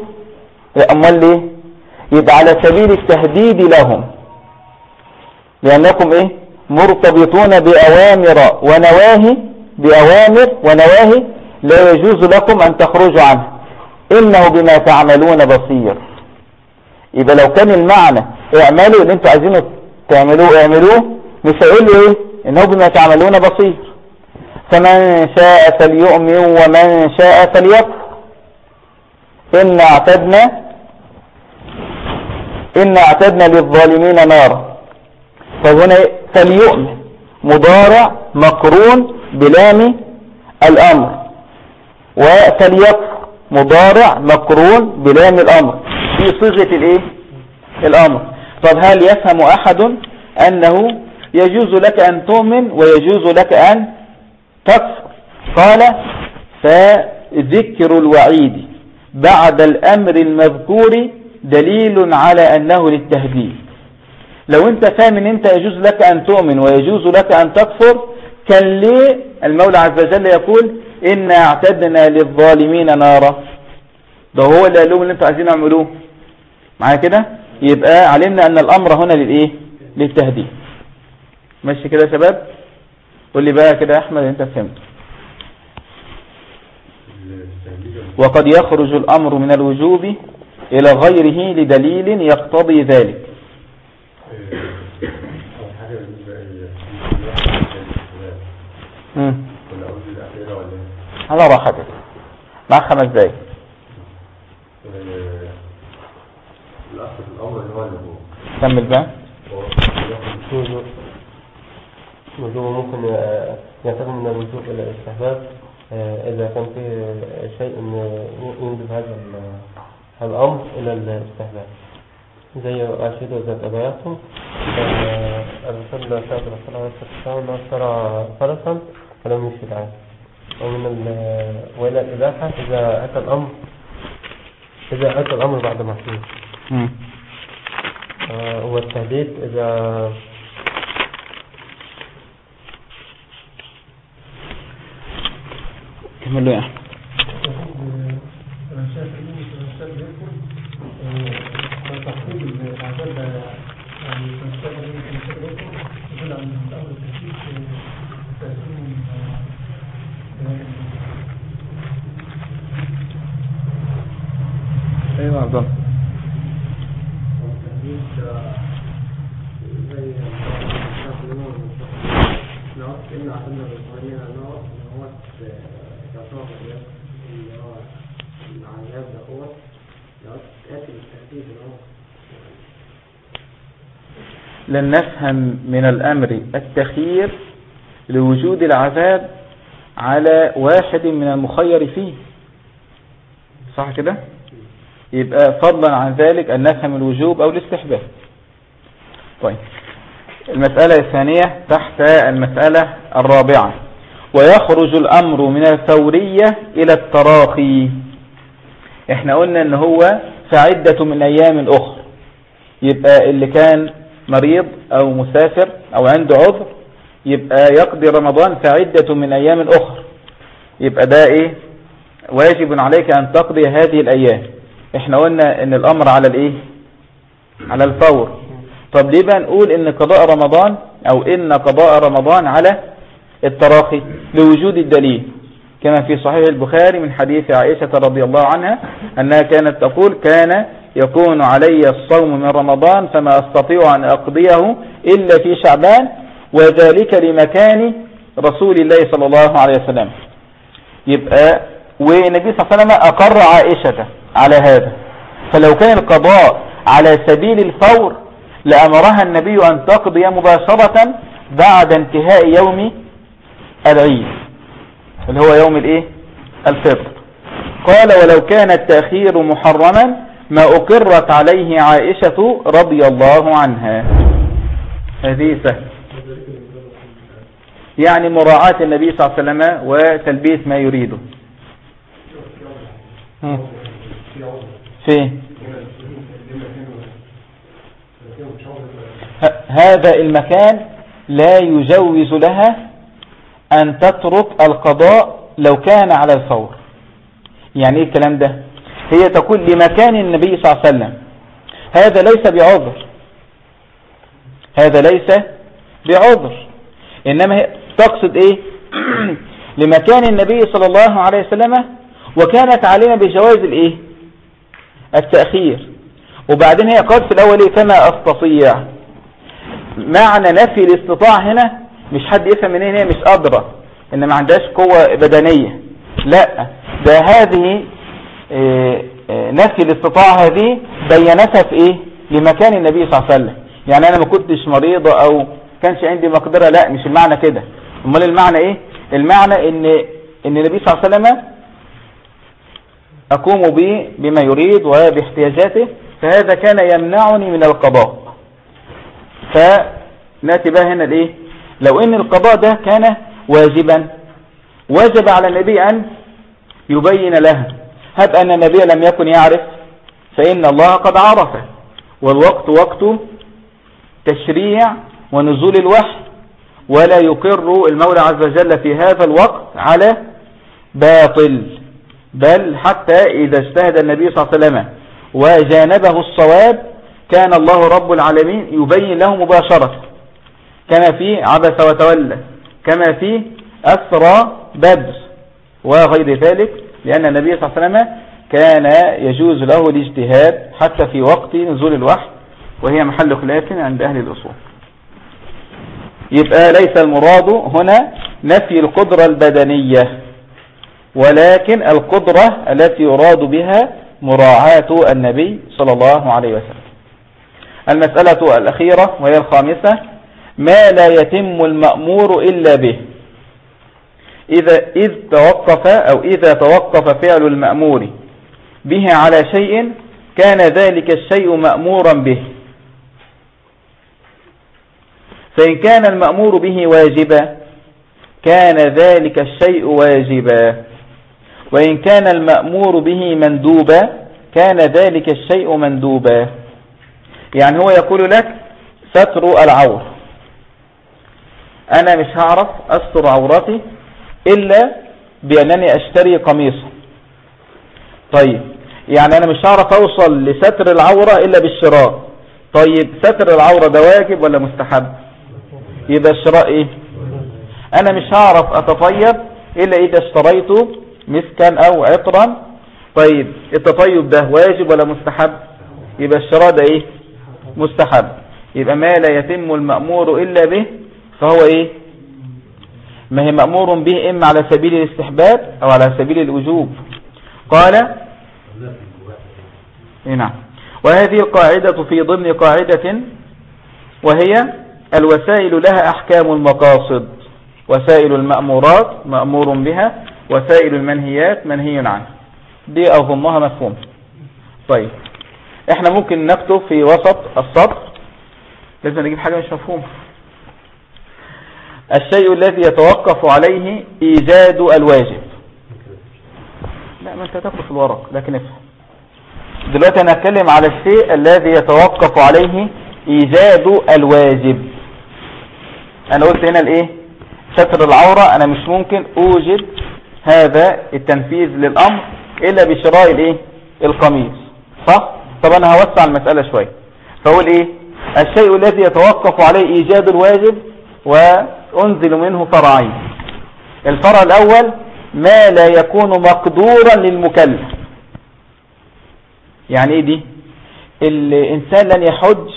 أمال ليه؟ يبقى على سبيل التهديد لهم. لأنكم إيه؟ مرتبطون بأوامر ونواهي بأوامر ونواهي لا يجوز لكم أن تخرجوا عنها. إنه بما تعملون بصير. يبقى لو كان المعنى اعملوا اللي أنتوا عايزينه تعملوه اعملوه مش هيقول له إيه إنه بما تعملون بصير. فمن شاء فليؤمن ومن شاء فليكفر. إن اعتدنا إن اعتدنا للظالمين نارا. فهنا فليؤمن. مضارع مقرون بلام الأمر. وفليكفر مضارع مقرون بلام الأمر. في صيغة الإيه؟ الأمر. طب هل يفهم أحد أنه يجوز لك أن تؤمن ويجوز لك أن تكفر. قال فذكر الوعيد بعد الأمر المذكور دليل على أنه للتهديد. لو أنت فاهم إن أنت يجوز لك أن تؤمن ويجوز لك أن تكفر كان ليه المولى عز وجل يقول إنا اعتدنا للظالمين نارا. ده هو اللي قال لهم اللي أنتوا عايزين يعملوه معايا كده؟ يبقى علمنا أن الأمر هنا للإيه؟ للتهديد. ماشي كده يا شباب؟ قول لي بقى كده يا أحمد أنت فهمت. وقد يخرج الأمر من الوجوب إلى غيره لدليل يقتضي ذلك؟ على راحتك. مع خمس دقايق. كمل بقى. الوجوب ممكن ينتقل من الوجوب إلى الاستحباب آه، إذا كان فيه شيء ينجب هذا ال- هذا الأمر إلى الاستحباب. زي أشهد إذا تبايعتم آه، الرسول صلى الله عليه وسلم اشترى فرسا فلم يشهد عليه ومن وإلى الإباحة إذا أتى الأمر إذا أتى الأمر بعد مم. آه، والتهديد إذا كمل له يا احمد أيوه عبد الله لن نفهم من الأمر التخيير لوجود العذاب على واحد من المخير فيه. صح كده؟ يبقى فضلا عن ذلك أن نفهم الوجوب أو الاستحباب. طيب. المسألة الثانية تحت المسألة الرابعة. ويخرج الأمر من الفورية إلى التراخي. إحنا قلنا إن هو فعدة من أيام أخرى يبقى اللي كان مريض أو مسافر أو عنده عذر يبقى يقضي رمضان فعدة من أيام أخرى يبقى ده إيه؟ واجب عليك أن تقضي هذه الأيام. إحنا قلنا إن الأمر على الإيه؟ على الفور. طب ليه بقى نقول إن قضاء رمضان أو إن قضاء رمضان على التراخي لوجود الدليل؟ كما في صحيح البخاري من حديث عائشة رضي الله عنها أنها كانت تقول كان يكون علي الصوم من رمضان فما أستطيع أن أقضيه إلا في شعبان وذلك لمكان رسول الله صلى الله عليه وسلم. يبقى والنبي صلى الله عليه وسلم أقر عائشة على هذا. فلو كان القضاء على سبيل الفور لأمرها النبي أن تقضي مباشرة بعد انتهاء يوم العيد اللي هو يوم الإيه؟ الفطر. قال ولو كان التأخير محرما ما أقرت عليه عائشة رضي الله عنها. هذه سهل. يعني مراعاة النبي صلى الله عليه وسلم وتلبية ما يريده. ه- هذا المكان لا يجوز لها أن تترك القضاء لو كان على الفور. يعني إيه الكلام ده؟ هي تقول لمكان النبي صلى الله عليه وسلم. هذا ليس بعذر. هذا ليس بعذر. إنما هي تقصد إيه؟ لمكان النبي صلى الله عليه وسلم وكانت علينا بجواز الإيه؟ التأخير. وبعدين هي قالت في الأول إيه؟ كما أستطيع. معنى نفي الاستطاع هنا مش حد يفهم منين هي مش قادرة إن ما عندهاش قوة بدنية. لا. ده هذه نفي الاستطاعة هذه بينتها في إيه؟ لمكان النبي صلى الله عليه وسلم. يعني أنا ما كنتش مريضة أو كانش عندي مقدرة لا مش المعنى كده. أمال المعنى إيه؟ المعنى إن إن النبي صلى الله عليه وسلم أقوم به بما يريد وباحتياجاته فهذا كان يمنعني من القضاء. فنأتي بقى هنا الايه لو إن القضاء ده كان واجبا وجب على النبي أن يبين لها. هب أن النبي لم يكن يعرف فإن الله قد عرفه والوقت وقت تشريع ونزول الوحي ولا يقر المولى عز وجل في هذا الوقت على باطل بل حتى إذا اجتهد النبي صلى الله عليه وسلم وجانبه الصواب كان الله رب العالمين يبين له مباشرة. كما في عبس وتولى كما في أسرى بدر وغير ذلك. لأن النبي صلى الله عليه وسلم كان يجوز له الاجتهاد حتى في وقت نزول الوحي وهي محل خلاف عند أهل الأصول. يبقى ليس المراد هنا نفي القدرة البدنية ولكن القدرة التي يراد بها مراعاة النبي صلى الله عليه وسلم. المسألة الأخيرة وهي الخامسة ما لا يتم المأمور إلا به. إذا إذ توقف أو إذا توقف فعل المأمور به على شيء كان ذلك الشيء مأمورا به. فإن كان المأمور به واجبا كان ذلك الشيء واجبا. وإن كان المأمور به مندوبا كان ذلك الشيء مندوبا. يعني هو يقول لك ستر العور. أنا مش هعرف أستر عورتي إلا بأنني أشتري قميصا طيب يعني أنا مش هعرف أوصل لستر العورة إلا بالشراء. طيب ستر العورة ده واجب ولا مستحب؟ يبقى الشراء إيه؟ أنا مش هعرف أتطيب إلا إذا اشتريت مسكا أو عطرا. طيب التطيب ده واجب ولا مستحب؟ يبقى الشراء ده إيه؟ مستحب. يبقى ما لا يتم المأمور إلا به فهو إيه؟ ما هي مأمور به إما على سبيل الاستحباب أو على سبيل الوجوب. قال إيه نعم. وهذه القاعدة في ضمن قاعدة وهي الوسائل لها أحكام المقاصد. وسائل المأمورات مأمور بها. وسائل المنهيات منهي عنها. دي أظنها مفهوم. طيب. إحنا ممكن نكتب في وسط السطر. لازم نجيب حاجة مش مفهومة. الشيء الذي يتوقف عليه إيجاد الواجب. لا ما انت تكتب في الورق لكن افهم. دلوقتي أنا أتكلم على الشيء الذي يتوقف عليه إيجاد الواجب. أنا قلت هنا الإيه؟ ستر العورة. أنا مش ممكن أوجد هذا التنفيذ للأمر إلا بشراء الإيه؟ القميص. صح؟ طب أنا هوسع المسألة شوية. فأقول إيه؟ الشيء الذي يتوقف عليه إيجاد الواجب وانزل منه فرعين. الفرع الأول ما لا يكون مقدورا للمكلف. يعني إيه دي؟ الإنسان لن يحج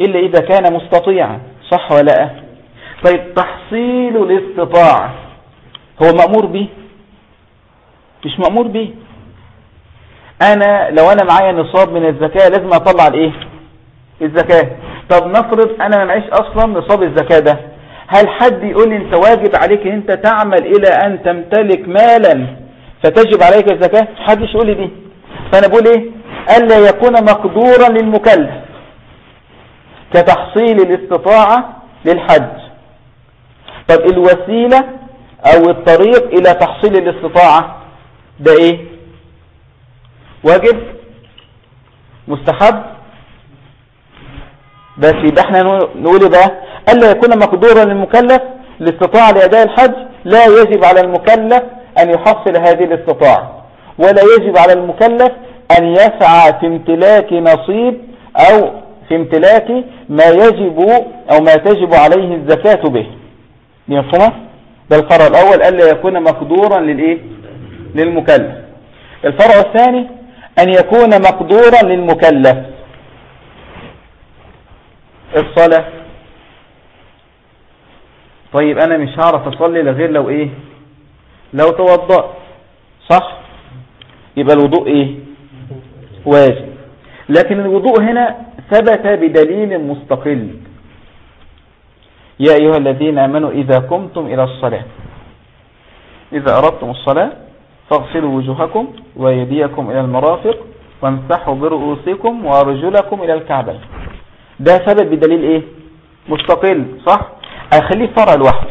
إلا إذا كان مستطيعا. صح ولا لأ؟ طيب تحصيل الاستطاعة هو مأمور به؟ مش مأمور به. أنا لو أنا معايا نصاب من الزكاة لازم أطلع الإيه؟ الزكاة. طب نفرض أنا ما معيش أصلا نصاب الزكاة ده. هل حد يقول لي انت واجب عليك انت تعمل إلى ان تمتلك مالا فتجب عليك الزكاة؟ حدش يقول لي دي. فأنا بقول إيه؟ ألا يكون مقدورا للمكلف كتحصيل الاستطاعة للحج. طب الوسيلة أو الطريق إلى تحصيل الاستطاعة ده إيه؟ واجب؟ مستحب؟ بس يبقى إحنا نقول إيه ألا يكون مقدورا للمكلف الاستطاعة لأداء الحج لا يجب على المكلف أن يحصل هذه الاستطاعة ولا يجب على المكلف أن يسعى في امتلاك نصيب أو في امتلاك ما يجب أو ما تجب عليه الزكاة به. يفهمه؟ ده الفرع الأول ألا يكون مقدورا للإيه؟ للمكلف. الفرع الثاني أن يكون مقدورا للمكلف. الصلاة. طيب أنا مش هعرف أصلي لغير لو إيه؟ لو توضأ صح؟ يبقى الوضوء إيه؟ واجب. لكن الوضوء هنا ثبت بدليل مستقل. يا أيها الذين آمنوا إذا قمتم إلى الصلاة إذا أردتم الصلاة فاغسلوا وجوهكم ويديكم إلى المرافق وامسحوا برؤوسكم وأرجلكم إلى الكعبين ده ثبت بدليل إيه؟ مستقل. صح؟ أخليه فرع لوحده.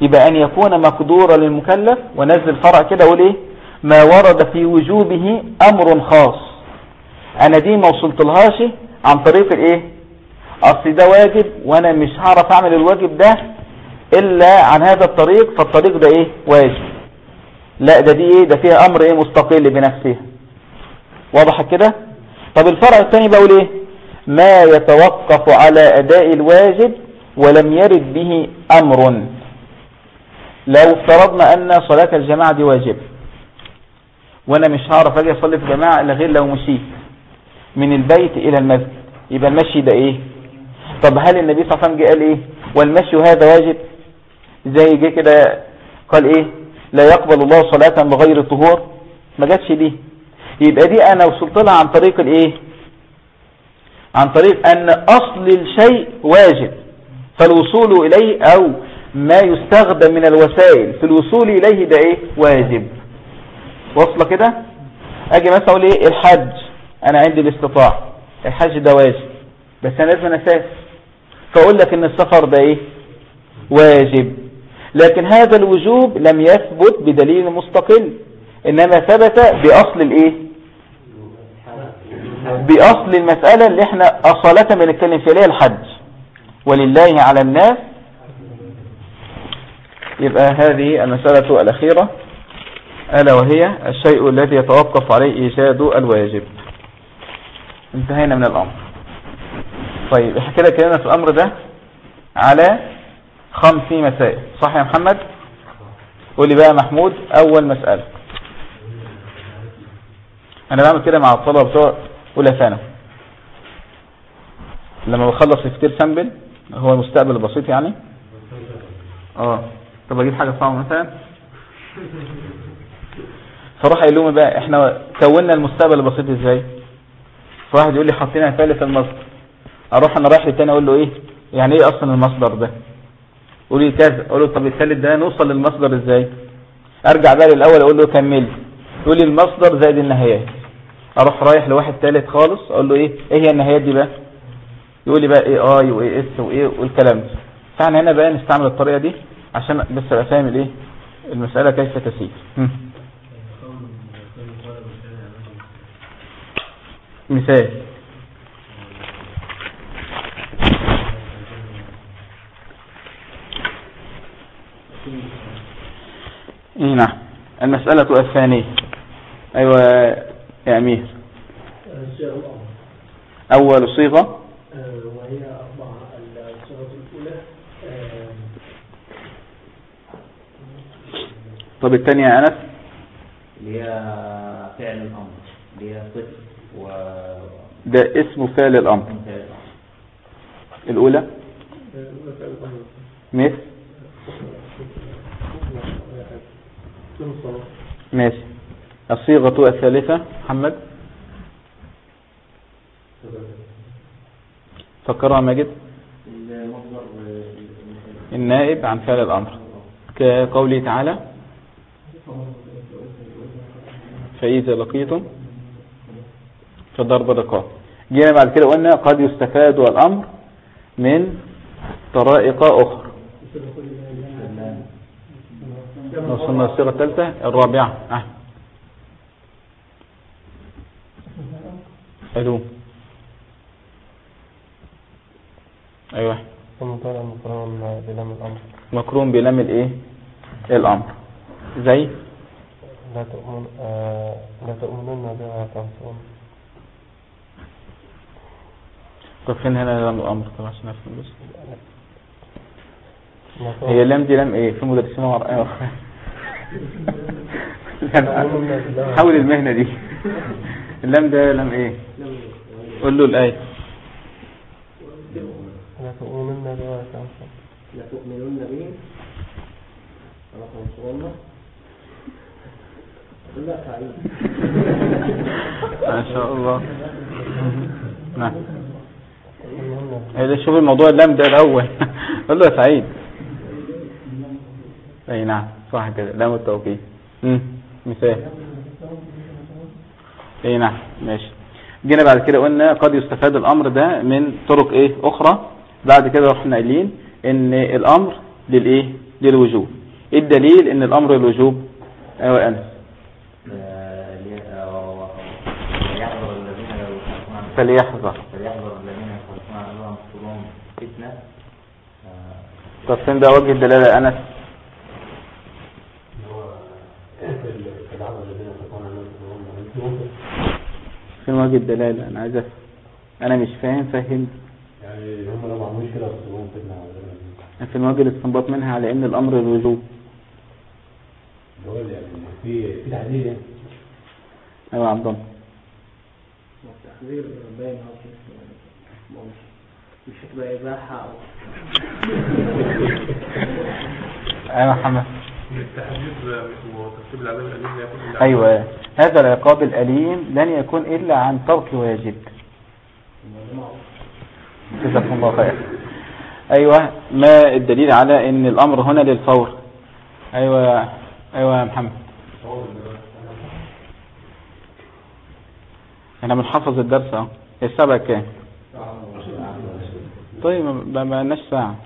يبقى أن يكون مقدورا للمكلف ونزل فرع كده أقول إيه؟ ما ورد في وجوبه أمر خاص. أنا دي ما وصلت لهاش عن طريق الإيه؟ أصل ده واجب وأنا مش هعرف أعمل الواجب ده إلا عن هذا الطريق فالطريق ده إيه؟ واجب. لا ده دي إيه؟ ده فيها أمر إيه؟ مستقل بنفسها واضح كده؟ طب الفرع الثاني بقول إيه؟ ما يتوقف على أداء الواجب ولم يرد به أمر. لو افترضنا أن صلاة الجماعة دي واجب وأنا مش هعرف أجي أصلي في جماعة إلا غير لو مشيت من البيت إلى المسجد يبقى المشي ده إيه؟ طب هل النبي صلى الله عليه وسلم قال إيه؟ والمشي هذا واجب؟ زي جه كده قال إيه؟ لا يقبل الله صلاة بغير طهور؟ ما جاتش دي. يبقى دي أنا وصلت لها عن طريق الإيه؟ عن طريق أن أصل الشيء واجب. فالوصول إليه أو ما يستخدم من الوسائل في الوصول إليه ده إيه؟ واجب. وصل كده؟ أجي مثلا أقول إيه؟ الحج. أنا عندي الاستطاع الحج ده واجب. بس أنا لازم أساس فأقول لك إن السفر ده إيه؟ واجب. لكن هذا الوجوب لم يثبت بدليل مستقل. إنما ثبت بأصل الإيه؟ بأصل المسألة اللي إحنا أصالة بنتكلم فيها الحج. ولله على الناس. يبقى هذه المسألة الأخيرة. ألا وهي الشيء الذي يتوقف عليه إيجاد الواجب. انتهينا من الأمر. طيب كده كلمنا في الأمر ده على خمس مسائل. صح يا محمد؟ قول لي بقى محمود أول مسألة. أنا بعمل كده مع الطلبة بتوع أولى ثانوي. لما بخلص كتير سامبل هو المستقبل البسيط يعني؟ آه. طب أجيب حاجة صعبة مثلا؟ فروح قايل لهم بقى إحنا كونا المستقبل البسيط إزاي؟ فواحد يقول لي حاطين ثالث المصدر. أروح أنا رايح للتاني أقول له إيه؟ يعني إيه أصلا المصدر ده؟ يقول لي كذا. أقول له طب الثالث ده نوصل للمصدر إزاي؟ أرجع بقى للأول أقول له كمل. يقول لي المصدر زائد النهايات. أروح رايح لواحد ثالث خالص أقول له إيه؟ إيه هي النهايات دي بقى؟ يقول لي بقى إيه اي وايه اس وايه والكلام ده. فاحنا هنا بقى نستعمل الطريقة دي عشان بس أبقى فاهم الإيه؟ المسألة كيف تسير. مثال. إيه نعم. المسألة الثانية. أيوه يا أمير. أول صيغة وهي أربعة الصيغة الأولى طب الثانية يا أنس؟ اللي هي فعل الأمر اللي هي صفر و ده اسم فعل الأمر. الأولى؟ مثل ماشي. الصيغة الثالثة محمد. فكرها ماجد. النائب عن فعل الأمر. كقوله تعالى فإذا لقيتم فضرب الرقاب. جينا بعد كده قلنا قد يستفاد الأمر من طرائق أخرى. وصلنا الصيغة الثالثة الرابعة. أه. ألو. أيوة. مكرما بلام الأمر مكروم بلام الإيه؟ الأمر. زي؟ لا تؤمن آه لا تؤمنن بها تنصرون طب فين هنا لام الأمر؟ طب عشان أفهم بس. هي لام دي لام إيه؟ في مدرسين ورا أيوه حاول المهنة دي. اللام ده لام إيه؟ قول له الآية. لا تؤمنن بها تنصرون لا تؤمنون به ولا تنصرونه لا سعيد ما شاء الله. نعم. ده شوف الموضوع اللام ده الأول قول له يا سعيد. أي نعم صح كده. لام التوكيد امم مثال. أي نعم ماشي. جينا بعد كده قلنا قد يستفاد الأمر ده من طرق إيه؟ أخرى. بعد كده رحنا قايلين إن الأمر للإيه؟ للوجوب. إيه الدليل إن الأمر للوجوب؟ أيوه أنا فليحذر الذين لو يخافون عن فليحذر. فليحذر الذين يخافون عن الله آه، طب فين ده وجه الدلالة يا أنس؟ فين وجه الدلالة؟ أنا عايز افهم أنا مش فاهم فهم يعني هم لو ما عملوش كده يصيبهم فتنة ولا في وجه الاستنباط منها على إن الأمر للوجوب اللي هو يعني في في تعديل يعني. أيوه يا عبد الله التحذير باين هو مش- هتبقى أو أيوه يا محمد؟ الأليم إلا أيوه. هذا العقاب الأليم لن يكون إلا عن ترك واجب. جزاكم الله خير. أيوه. ما الدليل على إن الأمر هنا للفور؟ أيوه. أيوه يا محمد. إحنا بنحفظ الدرس اهو. هي الساعة كام طيب ما ما لناش ساعة.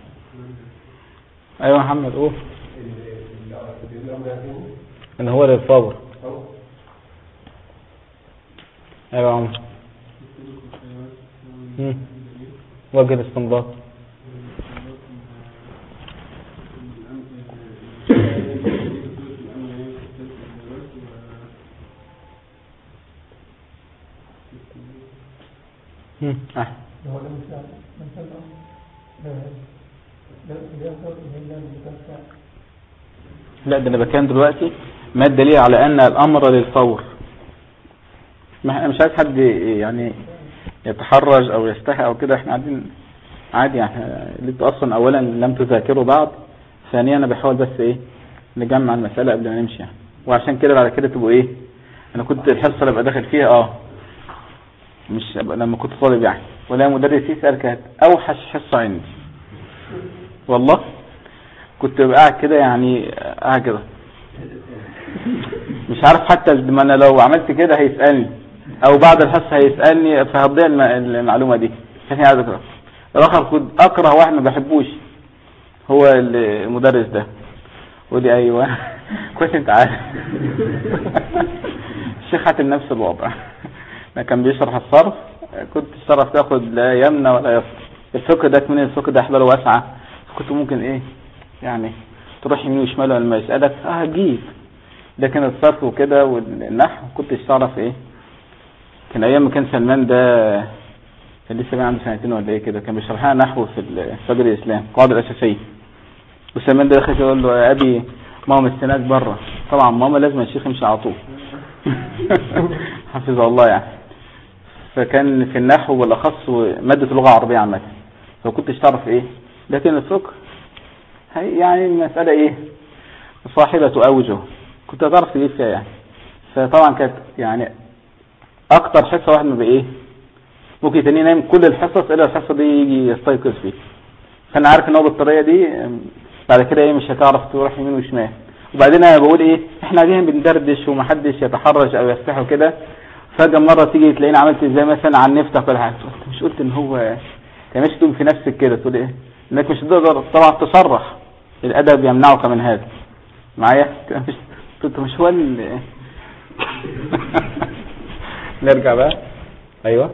أيوه محمد قول. إن هو للفور أيوه يا عمر. وجه الاستنباط. هو لا ده أنا بكان دلوقتي ما الدليل على ان الامر للفور ما أنا مش عايز حد يعني يتحرج أو يستحي أو كده إحنا قاعدين عادي يعني اللي أنتوا أصلا اولا لم تذاكروا بعض ثانيا أنا بحاول بس إيه نجمع المسألة قبل ما نمشي يعني وعشان كده بعد كده تبقوا إيه أنا كنت الحصة اللي ابقى داخل فيها آه مش لما كنت طالب يعني. ولا مدرس يسأل كانت أوحش حصة عندي. والله كنت قاعد كده يعني قاعد كده. مش عارف حتى ما أنا لو عملت كده هيسألني. أو بعد الحصة هيسألني فهضيع الم- المعلومة دي. عشان عايز أقرأ. الآخر كنت اكره واحد ما بحبوش. هو المدرس ده. ودي أيوه. كويس أنت عارف. الشيخ حاتم نفس الوضع. كان بيشرح الصرف كنت الصرف تاخد لا يمنى ولا يسر الفقه ده من الفقه ده احباله واسعة. كنت ممكن إيه؟ يعني تروح يمين وشمال لما يسألك آه هتجيب. لكن الصرف وكده والنحو كنتش تعرف إيه؟ كان أيام ما كان سلمان ده كان لسه عنده سنتين ولا إيه كده كان بيشرحها نحو في فجر الإسلام القاعده الأساسية. وسلمان ده دخل يقول له يا أبي ماما مستناك بره. طبعا ماما لازم الشيخ يمشي على طول. حفظه الله يعني. فكان في النحو بالاخص مادة اللغة العربية عامة. فكنتش تعرف إيه. لكن الفقه يعني المسألة إيه؟ صاحبة اوجه كنت هتعرف تجيب فيها يعني. فطبعا كانت يعني أكتر حصة واحد ما بايه ممكن تاني ينام كل الحصص إلا الحصة دي يجي يستيقظ فيه. فأنا عارف إن هو بالطريقة دي بعد كده إيه مش هتعرف تروح يمين وشمال. وبعدين أنا بقول إيه إحنا قاعدين بندردش ومحدش يتحرج أو يفتح وكده فجأة مرة تيجي تلاقيني عملت إزاي مثلا عن نفتح ولا حاجة؟ مش قلت إن هو مش تقوم في نفسك كده تقول إيه؟ إنك مش تقدر طبعا تصرح الأدب يمنعك من هذا. معايا؟ مش قلت مش هو نرجع بقى. أيوه.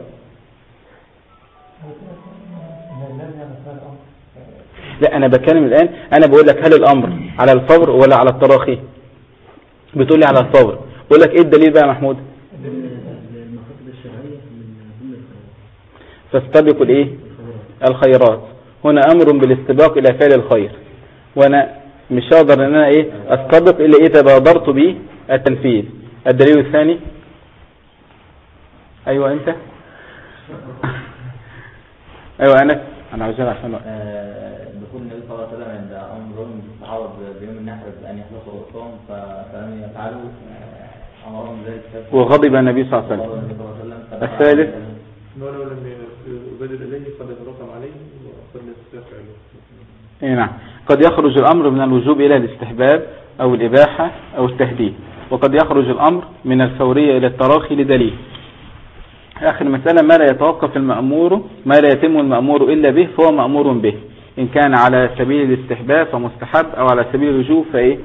لا أنا بتكلم الآن أنا بقول لك هل الأمر على الفور ولا على التراخي؟ بتقول لي على الفور. بقول لك إيه الدليل بقى يا محمود المخاطب الشرعية من ضمن فاستبقوا الإيه؟ الخيرات. هنا أمر بالاستباق إلى فعل الخير. وأنا مش هقدر إن أنا إيه؟ أستبق إلا إذا بادرت به التنفيذ الدليل الثاني؟ أيوه أنت؟ أيوه أنا. أنا عاوزها عشان آه، دخول النبي صلى الله عليه وسلم عند امرهم بالصحابه بيوم النحر بأن يحلقوا رؤوسهم فلم يفعلوا آه، أمرهم بذلك. وغضب النبي صلى الله عليه وسلم. الثالث؟ يبادر إليه قد عليه نعم. قد يخرج الأمر من الوجوب إلى الاستحباب أو الإباحة أو التهديد وقد يخرج الأمر من الفورية إلى التراخي لدليل. آخر مسألة ما لا يتوقف المأمور ما لا يتم المأمور إلا به فهو مأمور به. إن كان على سبيل الاستحباب فمستحب أو على سبيل الوجوب فإيه؟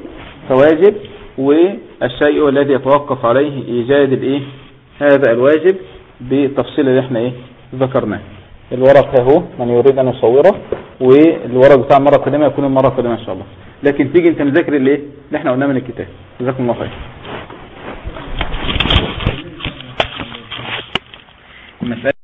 فواجب. والشيء الذي يتوقف عليه إيجاد الإيه؟ هذا الواجب بالتفصيل اللي إحنا إيه؟ ذكرناه. الورق اهو من يريد أن يصوره والورق بتاع المره القادمه يكون المره القادمه إن شاء الله. لكن تيجي أنت مذاكر الايه اللي إحنا قلناه من الكتاب. جزاكم الله خير. المسألة